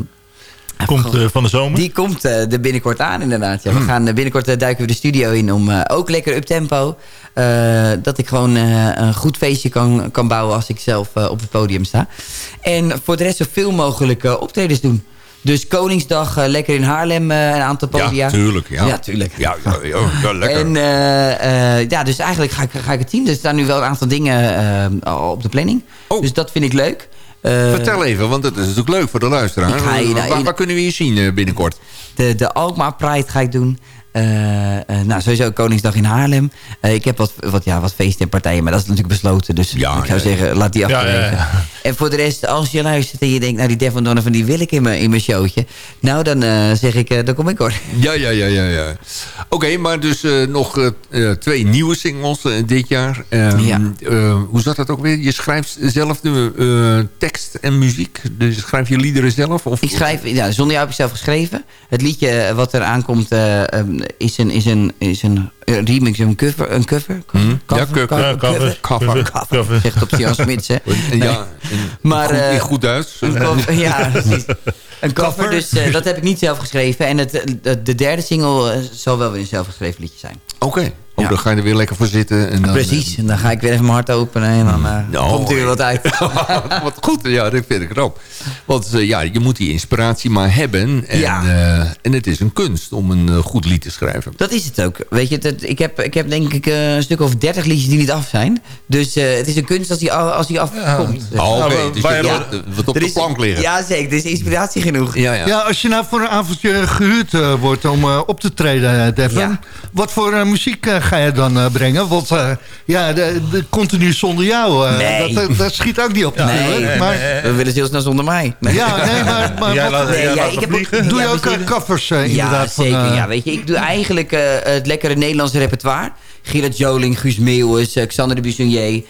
Komt eh, van de zomer. Die komt eh, er binnenkort aan, inderdaad. Ja. We Hmm. gaan eh, binnenkort duiken we de studio in om ook lekker up-tempo. eh, dat ik gewoon een goed feestje kan, kan bouwen als ik zelf op het podium sta. En voor de rest zoveel mogelijk optredens doen. Dus Koningsdag lekker in Haarlem een aantal podia. Ja, tuurlijk. Ja, Ja, tuurlijk. Ja, ja, ja, ja, lekker. En ja, dus eigenlijk ga ik, ga ik het zien. Er staan nu wel een aantal dingen op de planning. Oh. Dus dat vind ik leuk. Eh, Vertel even, want dat is natuurlijk leuk voor de luisteraar. Je- waar, waar- waar kunnen we je zien eh, binnenkort? De, de Alkmaar Pride ga ik doen. Eh, eh, nou, sowieso Koningsdag in Haarlem. Eh, ik heb wat, wat, ja, wat feesten en partijen, maar dat is natuurlijk besloten. Dus Ja, ik zou ja, zeggen, laat die achterwege. ja. En voor de rest, als je luistert en je denkt... nou, die Devon Donovan, die wil ik in mijn, in mijn showtje. Nou, dan eh, zeg ik, eh, dan kom ik hoor. Ja, ja, ja, ja. ja. Oké, maar dus eh, nog twee nieuwe singles dit jaar. Ehm, Ja. eh, hoe zat dat ook weer? Je schrijft zelf nu eh, tekst en muziek. Dus schrijf je liederen zelf? Of, Ik schrijf, ja, zonder jou heb ik zelf geschreven. Het liedje wat er aankomt eh, ehm, is een, is een, is een remix, een cover. Een cover? Hm? Ja, cover. Ja, cover. (laughs) Cover. Cover. Zegt op Jan Smits, hè. Ja, Maar, goed, in eh, goed Duits. Een cover, ja, (laughs) precies. Een cover, dus eh, dat heb ik niet zelf geschreven. En het, de, de derde single eh, zal wel weer een zelfgeschreven liedje zijn. Oké, oké. Ja. dan ga je er weer lekker voor zitten. En dan, Precies, en dan ga ik weer even mijn hart openen en dan eh, komt er weer wat uit. (laughs) Wat goed, ja, dat vind ik knap. Want eh, ja, je moet die inspiratie maar hebben. En, Ja. eh, en het is een kunst om een eh, goed lied te schrijven. Dat is het ook. Weet je, dat, ik, heb, ik heb denk ik eh, een stuk of dertig liedjes die niet af zijn. Dus eh, het is een kunst als die, al- als die afkomt. Dus- Oh, Oké, Nou, dus je wat op Er de plank liggen. Ja, zeker. Er is inspiratie genoeg. ja, ja. Ja, als je nou voor een avondje gehuurd eh, wordt om eh, op te treden, eh, Devin. Ja. Wat voor eh, muziek eh, ga je dan eh, brengen? Want eh, ja, de, de, continu zonder jou, eh, Nee. dat, dat, schiet ook niet op Nee, natuurlijk. nee, maar, We willen heel snel zonder mij. Ja, nee, maar, (laughs) maar Jij wat- laat, Nee, jij ja, ik heb ook- doe je Ja, ook misschien- eh, covers Ja, inderdaad? van, zeker. eh, ja, weet je, ik doe eigenlijk het lekkere Nederlandse repertoire. Gerard Joling, Guus Meeuwis, Xander de Buissonnier.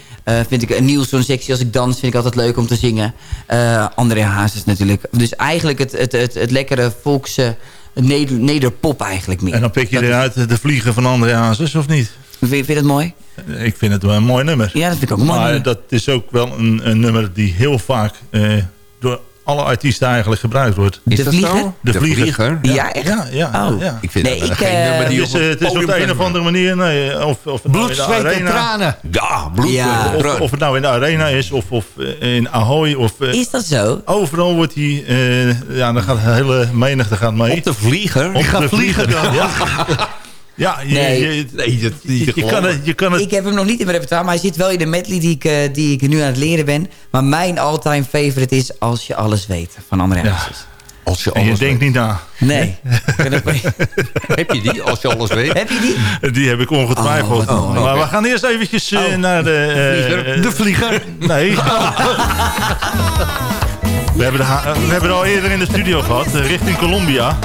vind ik een Nielsen sexy als ik dans, vind ik altijd leuk om te zingen. Eh André Hazes natuurlijk. Dus eigenlijk het, het, het, het lekkere volkse neder, nederpop eigenlijk meer. En dan pik je Dat eruit de vliegen van André Hazes, of niet? Vind, vind je dat mooi? Ik vind het wel een mooi nummer. Ja, dat vind ik ook mooi. Maar dat is ook wel een, een nummer die heel vaak eh, door alle artiesten eigenlijk gebruikt wordt. Is de dat Vlieger? zo? De Vlieger. Ja, echt? Ja, ja. Oh. ja. Ik vind Nee, dat ik, geen eh, nummer die Het is, op eh, het is op de een of andere manier... Nee, of, of nou Bloed, in de zweet en tranen. Ja, bloed. Ja. eh, Of, of het nou in de arena is of, of eh, in Ahoy. Of, eh, Is dat zo? overal wordt hij... eh, ja, dan gaat de hele menigte gaat mee. Op de vlieger? Op de vliegen dan. Ja, (laughs) ja je, Nee. je, Nee, je, je kan het... Je kan het Ik heb hem nog niet in mijn repertoire, maar hij zit wel in de medley die ik, eh, die ik nu aan het leren ben. Maar mijn all-time favorite is Als je alles weet, van André Ja. Hazes. Als je en je alles denkt weet. niet na. Nee. (laughs) (laughs) Heb je die? Als je alles weet? Heb je die? Die heb ik ongetwijfeld. Oh, maar we gaan eerst eventjes eh, Oh. naar de... eh, De vlieger. Nee. (laughs) we, hebben de we hebben het al eerder in de studio gehad, eh, richting Colombia.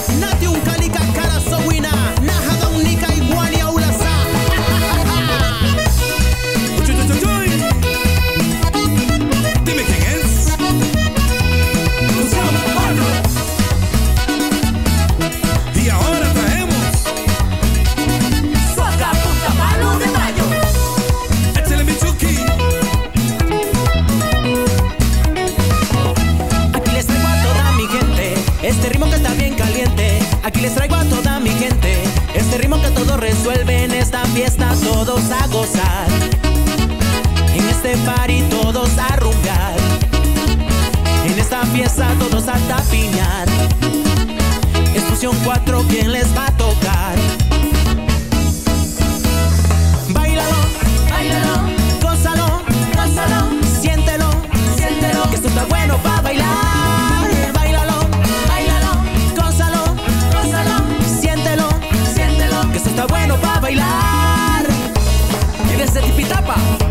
Esta fiesta. Todos a gozar. En este party todos a rumbear. En esta fiesta todos a tapiñar. Es fusión 4 quien les va a tocar. Bailalo, bailalo, gózalo, gózalo, siéntelo, siéntelo, que esto está bueno para bailar. Opa!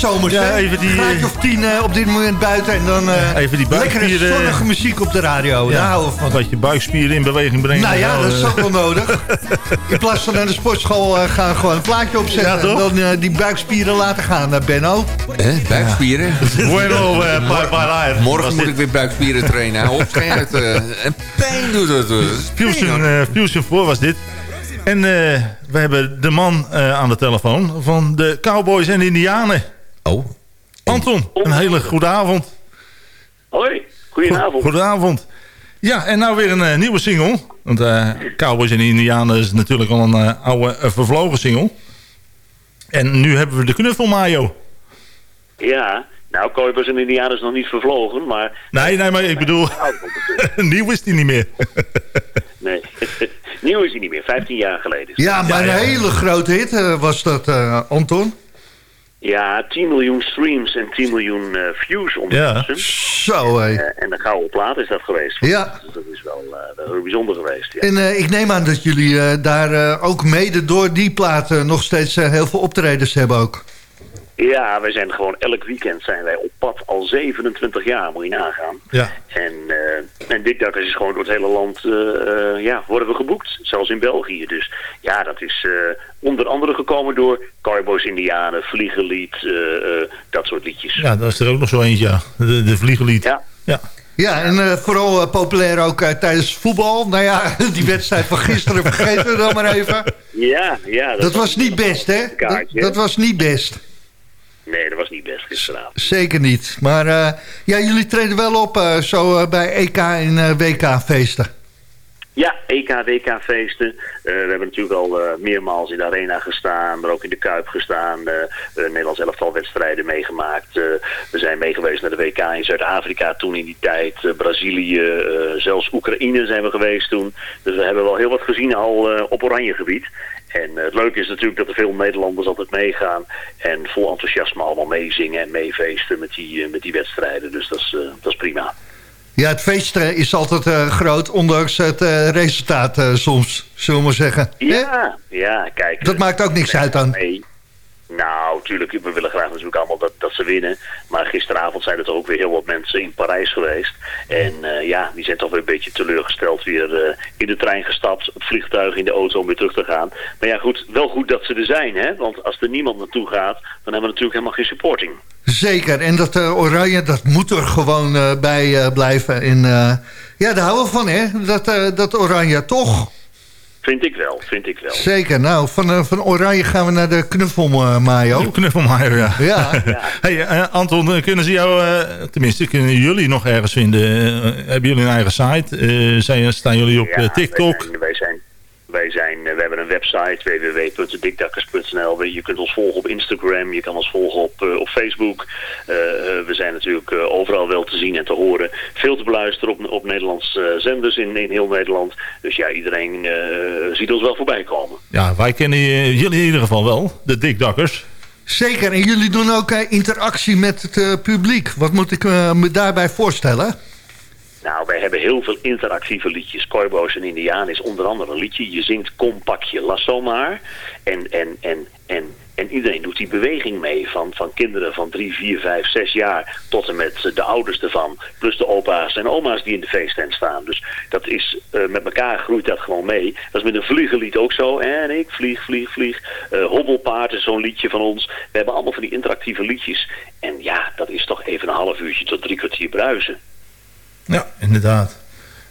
Zomers, Ja, even die- Graadje of tien eh, op dit moment buiten. En dan eh, Even die lekkere zonnige muziek op de radio. Daar houden we van. Dat je buikspieren in beweging brengt. Nou ja, Zo, dat is eh, ook wel nodig. (laughs) In plaats van naar de sportschool eh, gaan, gewoon een plaatje opzetten. Ja, en dan eh, die buikspieren laten gaan, eh, Benno. Hè? Buikspieren? (laughs) Bueno, eh, bye bye. Morgen Was moet ik weer buikspieren trainen. Hou op, eh, en pijn doet het. eh. Fusion, eh, Fusion 4 was dit. En eh, we hebben de man eh, aan de telefoon van de Cowboys en Indianen. Oh. Anton, een hele goede avond. Hoi, goedenavond. Goedenavond. Ja, en nou weer een eh, nieuwe single. Want eh, Cowboys en Indianen is natuurlijk al een eh, oude vervlogen single. En nu hebben we de knuffel Mayo. Ja, nou, Kuipers en Indianen is nog niet vervlogen, maar... Nee, nee, maar ik bedoel, (laughs) nieuw is die niet meer. (laughs) Nee, (laughs) nieuw is hij niet meer, 15 jaar geleden. Ja, maar een hele grote hit was dat, eh, Anton. Ja, 10 miljoen streams en 10 miljoen eh, views ondertussen. Zo, hé. Eh, en een gouden plaat is dat geweest. Ja. Dus dat is wel, eh, wel heel bijzonder geweest, ja. En eh, ik neem aan dat jullie eh, daar eh, ook mede door die platen nog steeds eh, heel veel optredens hebben ook. Ja, wij zijn gewoon elk weekend zijn wij op pad al 27 jaar, moet je nagaan. Ja. En, eh en dit dak is gewoon door het hele land, eh, eh, ja, worden we geboekt. Zelfs in België. Dus ja, dat is eh, onder andere gekomen door Cowboys Indianen, Vliegenlied, eh, eh, dat soort liedjes. Ja, dat is er ook nog zo eentje, ja. De, de vliegenlied. Ja. ja. Ja, en eh, vooral populair ook tijdens voetbal. Nou ja, (laughs) die wedstrijd van gisteren vergeten we dan maar even. Ja, ja. Dat was niet best, hè? Dat, Kaartje. dat was niet best. Nee, dat was niet best gisteravond. Zeker niet. Maar eh, ja, jullie treden wel op eh, zo eh, bij EK en WK-feesten. Ja, EK, WK-feesten. Eh, we hebben natuurlijk al meermaals in de arena gestaan, maar ook in de Kuip gestaan. eh eh, Nederlands elftal wedstrijden meegemaakt. We zijn meegeweest naar de WK in Zuid-Afrika toen in die tijd. Brazilië, zelfs Oekraïne zijn we geweest toen. Dus we hebben wel heel wat gezien al op oranje gebied. En eh, het leuke is natuurlijk dat er veel Nederlanders altijd meegaan. En vol enthousiasme allemaal meezingen en meefeesten met die, eh, met die wedstrijden. Dus dat is, eh, dat is prima. Ja, het feest is altijd groot, ondanks het resultaat soms, zullen we maar zeggen. Ja, ja, kijk. Dat maakt ook niks uit dan. Nee. Nou, tuurlijk, we willen graag natuurlijk allemaal dat, dat ze winnen. Maar gisteravond zijn er toch ook weer heel wat mensen in Parijs geweest. En eh, ja, die zijn toch weer een beetje teleurgesteld weer eh, in de trein gestapt, op vliegtuig, in de auto om weer terug te gaan. Maar ja, goed, wel goed dat ze er zijn, hè. Want als er niemand naartoe gaat, dan hebben we natuurlijk helemaal geen supporting. Zeker, en dat eh, oranje, dat moet er gewoon bij blijven. En ja, daar houden we van, hè? Dat, dat oranje, toch? Vind ik wel, vind ik wel. Zeker, nou, van, eh, van oranje gaan we naar de knuffel, eh, Mayo, ja. (laughs) Ja. hey, eh, Anton, kunnen ze jou, eh, tenminste, kunnen jullie nog ergens vinden? Hebben jullie een eigen site? Eh, zijn, staan jullie op Ja, TikTok? Wij zijn, wij zijn, wij zijn, eh, we hebben een website www.dikdakkers.nl. Je kunt ons volgen op Instagram, je kan ons volgen op, eh, op Facebook. Eh, we zijn natuurlijk eh, overal wel te zien en te horen. Veel te beluisteren op, op Nederlandse zenders in, in heel Nederland. Dus ja, iedereen eh, ziet ons wel voorbij komen. Ja, wij kennen jullie in ieder geval wel, de Dikdakkers. Zeker, en jullie doen ook interactie met het publiek. Wat moet ik eh, me daarbij voorstellen? Nou, wij hebben heel veel interactieve liedjes. Cowboys en Indiaan is onder andere een liedje. Je zingt Kom pak je lasso maar. En, en, en, en, en iedereen doet die beweging mee. Van, van kinderen van drie, vier, vijf, zes jaar tot en met de ouders ervan. Plus de opa's en oma's die in de feesttent staan. Dus dat is, eh, met elkaar groeit dat gewoon mee. Dat is met een vliegenlied ook zo. En ik vlieg, vlieg, vlieg. Eh, Hobbelpaard is zo'n liedje van ons. We hebben allemaal van die interactieve liedjes. En ja, dat is toch even een half uurtje tot drie kwartier bruisen. Ja, inderdaad.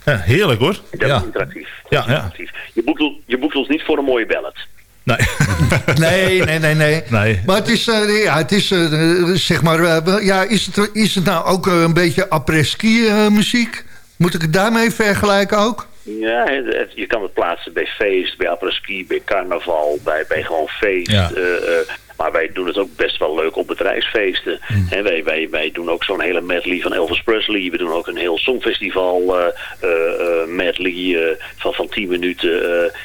Ja, heerlijk hoor. Dat Ja. is interactief. Ja, ja. interactief. Je, boekt, ons- je boekt ons niet voor een mooie ballad. Nee. (laughs) Nee, nee, nee, nee. Nee. Maar het is, eh, ja, het is eh, zeg maar, eh, ja, is het, is het nou ook eh, een beetje après-ski eh, muziek? Moet ik het daarmee vergelijken ook? Ja, het- het- je kan het plaatsen bij feest, bij apres-ski, bij carnaval, bij, bij gewoon feest. Ja. Maar wij doen het ook best wel leuk op bedrijfsfeesten. Mm. Hè, wij, wij, wij doen ook zo'n hele medley van Elvis Presley. We doen ook een heel songfestival eh, eh, medley van, van 10 minuten.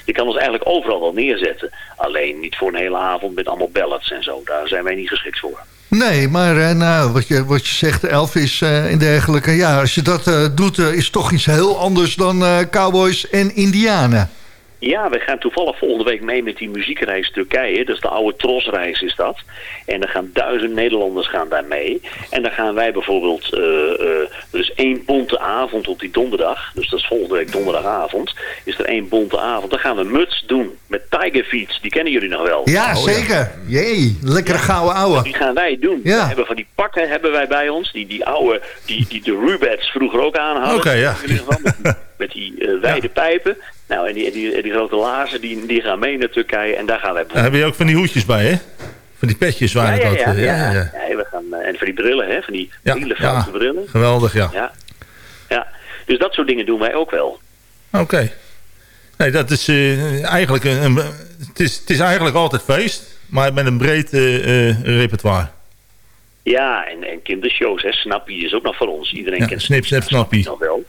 Je kan ons eigenlijk overal wel neerzetten. Alleen niet voor een hele avond met allemaal ballads en zo. Daar zijn wij niet geschikt voor. Nee, maar nou, wat, je, wat je zegt, Elvis eh, en dergelijke. Ja, als je dat doet, is toch iets heel anders dan cowboys en indianen. Ja, we gaan toevallig volgende week mee met die muziekreis Turkije. Dat is de oude trosreis is dat. En dan gaan duizend Nederlanders gaan daar mee. En dan gaan wij bijvoorbeeld... Uh, uh, er is één bonte avond op die donderdag. Dus dat is volgende week donderdagavond. Is er één bonte avond. Dan gaan we muts doen met Tiger Feeds. Die kennen jullie nog wel. Ja, oh, zeker. Ja. Jee, lekkere ja, gouden ouwe. Die gaan wij doen. Ja. We hebben van die pakken hebben wij bij ons. Die, die oude, die, die de Rubets vroeger ook aanhouden. Oké, okay, ja. Met die uh, wijde pijpen. Nou, en die, die, die grote lazen, die, die gaan mee naar Turkije en daar gaan wij... Daar heb je ook van die hoedjes bij, hè? Van die petjes waren ja, ja, ja, ja, ja, ja. we gaan, en van die brillen, hè? Van die hele grote brillen. Geweldig, ja. ja. Ja, dus dat soort dingen doen wij ook wel. Oké. Nee, dat is uh, eigenlijk een, een, het, is, het is eigenlijk altijd feest, maar met een breed uh, repertoire. Ja, en, en kindershows, hè. Snappy is ook nog van ons. Iedereen ja, kent Snip, Snap, Snappy. nog wel.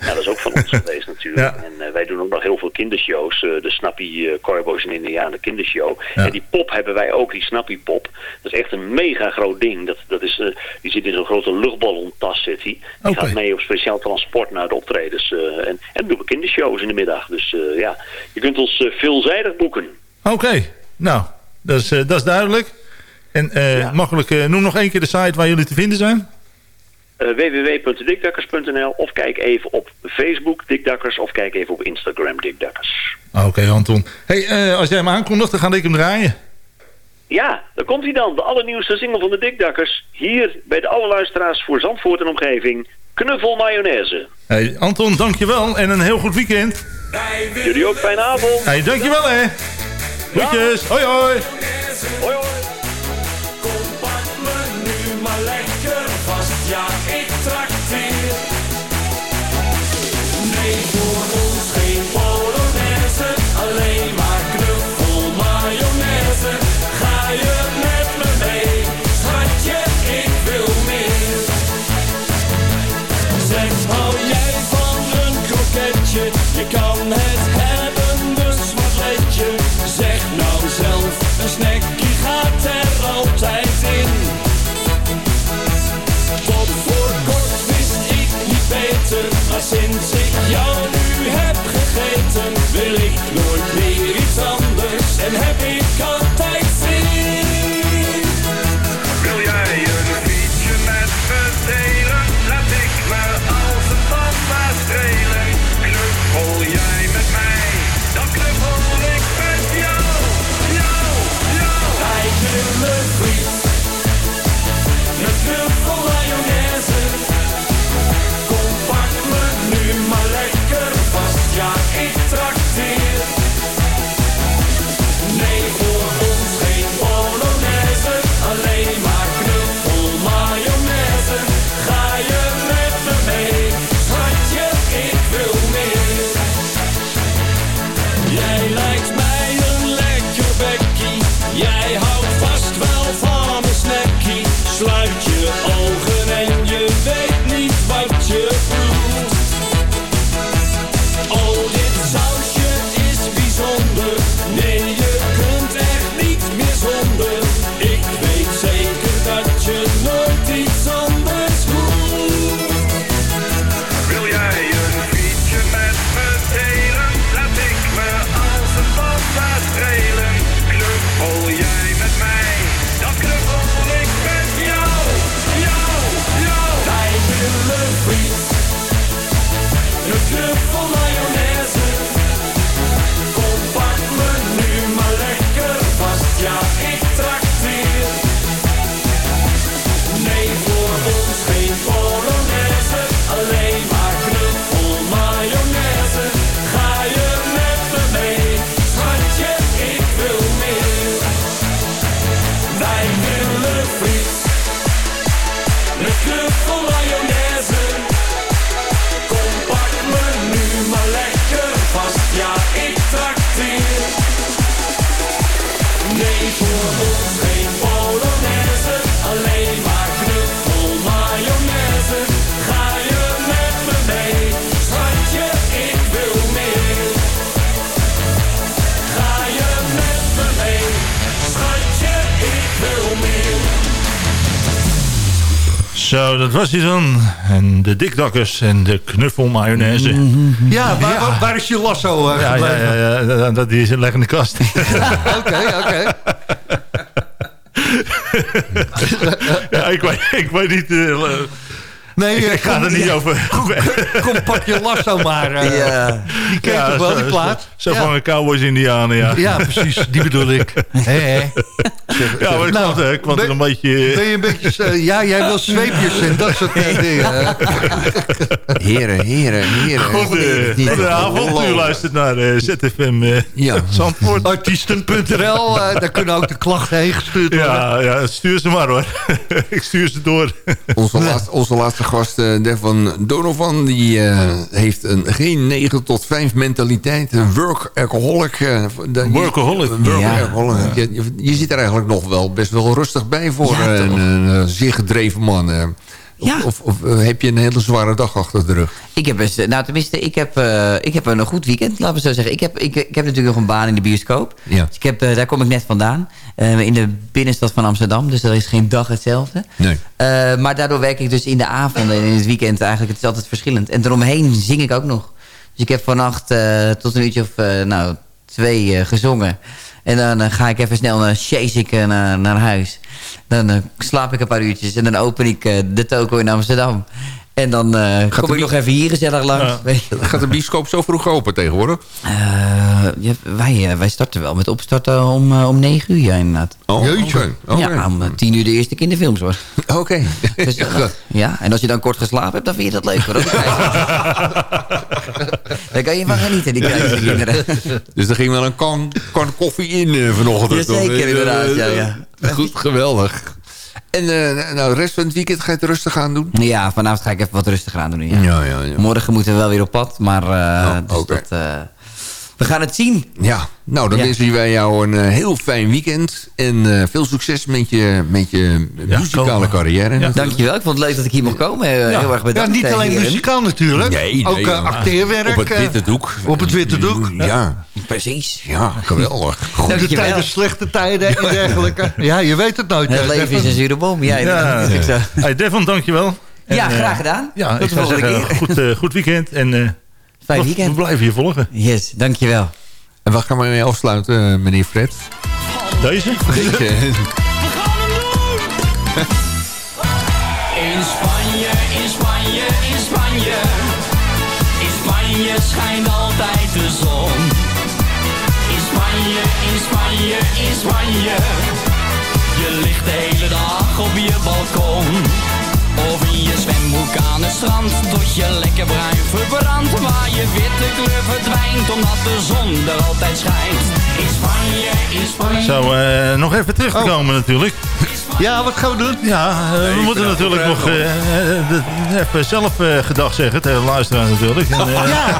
Ja, dat is ook van ons (laughs) geweest natuurlijk. Ja. En uh, wij doen ook nog heel veel kindershows. Uh, de Snappy uh, Corbo's in India, de kindershow. Ja. En die pop hebben wij ook, die Snappy pop. Dat is echt een mega groot ding. Dat, dat is, die zit in zo'n grote luchtballontas zit die. Die okay. gaat mee op speciaal transport naar de optredens. en, en dan doen we kindershows in de middag. Dus ja, je kunt ons veelzijdig boeken. Oké, okay. nou, dat is, dat is duidelijk. En ja. makkelijk, uh, noem nog één keer de site waar jullie te vinden zijn. Uh, www.dikdakkers.nl of kijk even op Facebook Dikdakkers of kijk even op Instagram Dikdakkers. Oké okay, Anton. Hey, als jij hem aankondigt, dan ga ik hem draaien. Ja, dan komt hij dan. De allernieuwste single van de Dikdakkers. Hier bij de alle luisteraars voor Zandvoort en omgeving. Knuffel mayonaise. Hey, Anton, dankjewel en een heel goed weekend. Jullie ook, fijne avond. Hey, dankjewel hè. Groetjes. Hoi hoi. Hoi hoi. Sinds ik jou nu heb gegeten, wil ik nooit meer iets anders. En heb ik altijd Zo, dat was hij dan. En de dikdakkers en de knuffelmayonaise. Ja, waar, waar- waar is je lasso eh, Ja, ja, gebleven? ja, ja, dat- dat die is in de kast. (laughs) Oké, oké. ja, ik, weet, ik weet niet... eh, Nee, ik, eh, ik ga kom- er niet ja. over. (laughs) Kom, pak je lasso maar. eh. Ja. Die ken je toch wel, die plaat? Zo, zo Ja. vangen cowboys indianen, ja. Ja, precies. Die bedoel ik. Hè, hè. Ja, maar ik Nou, kwam, ik kwam er een beetje... Ben je een beetje... ja, jij wil zweepjes en dat soort eh, dingen. Heren, heren, heren. Goedenavond, u luistert naar ZFM Ja. Zandvoort. Artiesten.nl, daar kunnen ook de klachten heen gestuurd worden. Ja, ja, stuur ze maar hoor. (laughs) ik stuur ze door. Onze, laatste, onze laatste gast, eh Devon Donovan, die eh, heeft een geen 9 tot 5 mentaliteit. Een workaholic. eh, Workaholic. Workaholic. Je, je, je zit er eigenlijk nog wel best wel rustig bij voor een, een, zeer gedreven man. Of, Ja. of, of, eh, heb je een hele zware dag achter de rug? Ik heb eens, nou tenminste, ik heb, eh, ik heb een goed weekend, laten we zo zeggen. Ik heb, ik, ik heb natuurlijk nog een baan in de bioscoop. Ja. Dus ik heb, eh, daar kom ik net vandaan. in de binnenstad van Amsterdam. Dus dat is geen dag hetzelfde. Nee. Maar daardoor werk ik dus in de avonden en in het weekend eigenlijk. Het is altijd verschillend. En eromheen zing ik ook nog. Dus ik heb vannacht tot een uurtje of nou, twee gezongen. En dan eh, ga ik even snel naar chase eh, naar, naar huis. Dan eh, slaap ik een paar uurtjes. En dan open ik de toko in Amsterdam. En dan eh, kom ik nog even hier gezellig langs. Ja. Weet je. Gaat de bioscoop zo vroeg open tegenwoordig? Eh, ja, wij, eh, wij starten wel met opstarten om, om 9 uur, ja, inderdaad. Oh, Jeetje. Ja, om eh, 10 uur de eerste kinderfilms hoor. Oké. (laughs) Gezellig. Ja, en als je dan kort geslapen hebt, dan vind je dat leuk hoor. Daar (laughs) kan je van genieten, die kleine kinderen. Dus er ging wel een kan, kan koffie in vanochtend. Jazeker? Eh, inderdaad, ja, ja. Goed, geweldig. En eh, nou, de rest van het weekend ga je het rustig aan doen? Ja, vanavond ga ik even wat rustiger aan doen. Ja. Ja, ja, ja. Morgen moeten we wel weer op pad, maar eh, Oh, dus dat, eh, we gaan het zien. Ja, nou dan Ja. wensen wij jou een eh, heel fijn weekend. En eh, veel succes met je, met je muzikale komen. carrière. natuurlijk. Dankjewel, ik vond het leuk dat ik hier mocht komen. Eh, Heel erg Ja, bedankt. niet eh, alleen heren. muzikaal natuurlijk. Nee, nee, ook ja. acteerwerk. Op het witte doek. op het witte doek. Ja, Precies. ja geweldig. (laughs) Goede Dankjewel. tijden, slechte tijden en dergelijke. Ja, je weet het nooit. Het leven is een zure bom. Ja, Ja, dat is zo. Hey Devon, dankjewel. En, ja graag gedaan. Ja, Tot ik zou volgende zeggen, keer. goed, eh, goed weekend. En eh, Fijn we- weekend. we blijven je volgen. Yes, dankjewel. En waar gaan we mee afsluiten, eh, meneer Fred? Deze? Deze. (laughs) In Spanje, in Spanje, in Spanje. In Spanje schijnt altijd de zon. In Spanje, in Spanje, in Spanje. Je ligt de hele dag op je balkon. Of in je zwembroek aan het strand. Tot je lekker bruin verbrandt. Waar je witte kleur verdwijnt. Omdat de zon er altijd schijnt. In Spanje, in Spanje. Zo, eh, nog even terug te Oh. komen natuurlijk. Ja, wat gaan we doen? Ja, eh, we moeten natuurlijk nog eh, eh, de- even zelf eh, gedag zeggen tegen de luisteraar natuurlijk. En, eh, Ja,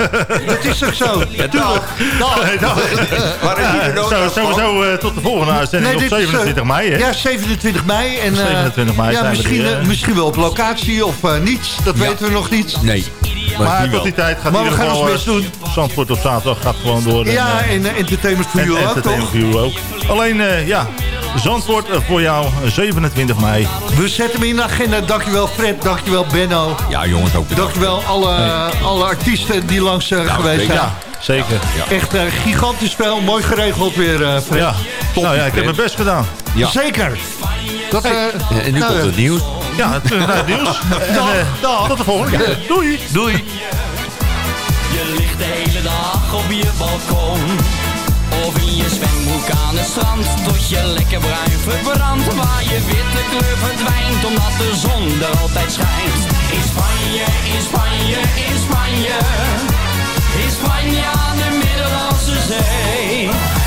dat is ook zo. (laughs) Tuurlijk. (laughs) nee, dag. (laughs) Zo, sowieso tot de volgende uitzending op dit is, eh, 27 mei. Hè? Ja, 27 mei. En, eh, 27 mei ja, zijn we misschien, eh, eh. misschien wel op locatie of eh, niet. Dat weten we nog niet. Nee. maar tot die tijd gaat Maar we gaan ons best eh, doen. Zandvoort op zaterdag gaat gewoon door. en, Ja, eh, en uh, Entertainment for en You ook, Entertainment toch? You ook. Alleen, eh, ja, Zandvoort eh, voor jou eh, 27 mei. We zetten hem in de agenda. Dankjewel Fred, dankjewel Benno. Ja, jongens, ook bedankt. Dankjewel alle, alle artiesten die langs eh, geweest zijn. Ja, zeker. Echt een gigantisch spel. Mooi geregeld weer, eh, Fred. Ja, nou ja, ik heb mijn best gedaan. Ja. Zeker. Dat, eh, En nu nou, komt het nieuws. Ja, het, eh, nou, het nieuws. (laughs) En, eh, tot de volgende keer. Doei. Doei. Je ligt de hele dag op je balkon Of in je zwembroek aan het strand Tot je lekker bruin verbrandt Waar je witte kleur verdwijnt Omdat de zon er altijd schijnt In Spanje, in Spanje, in Spanje In Spanje aan de Middellandse Zee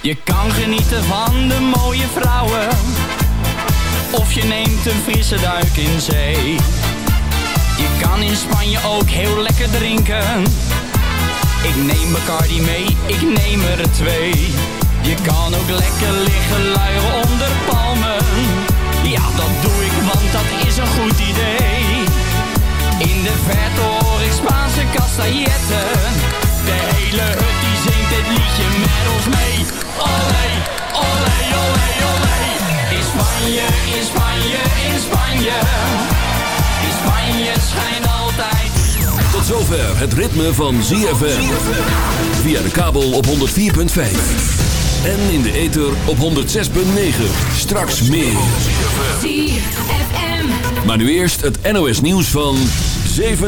Je kan genieten van de mooie vrouwen of je neemt een frisse duik in zee. Je kan in Spanje ook heel lekker drinken. Ik neem Bacardi mee, ik neem er twee. Je kan ook lekker liggen luieren onder palmen. Ja, dat doe ik, want dat is een goed idee. In de verte hoor ik Spaanse castailletten. De hele hut die zingt dit liedje met ons mee olé, olé, olé, olé. In Spanje, in Spanje, in Spanje. In Spanje schijnt altijd. Tot zover het ritme van ZFM. Via de kabel op 104.5. En in de ether op 106.9. Straks meer. Maar nu eerst het NOS nieuws van 7.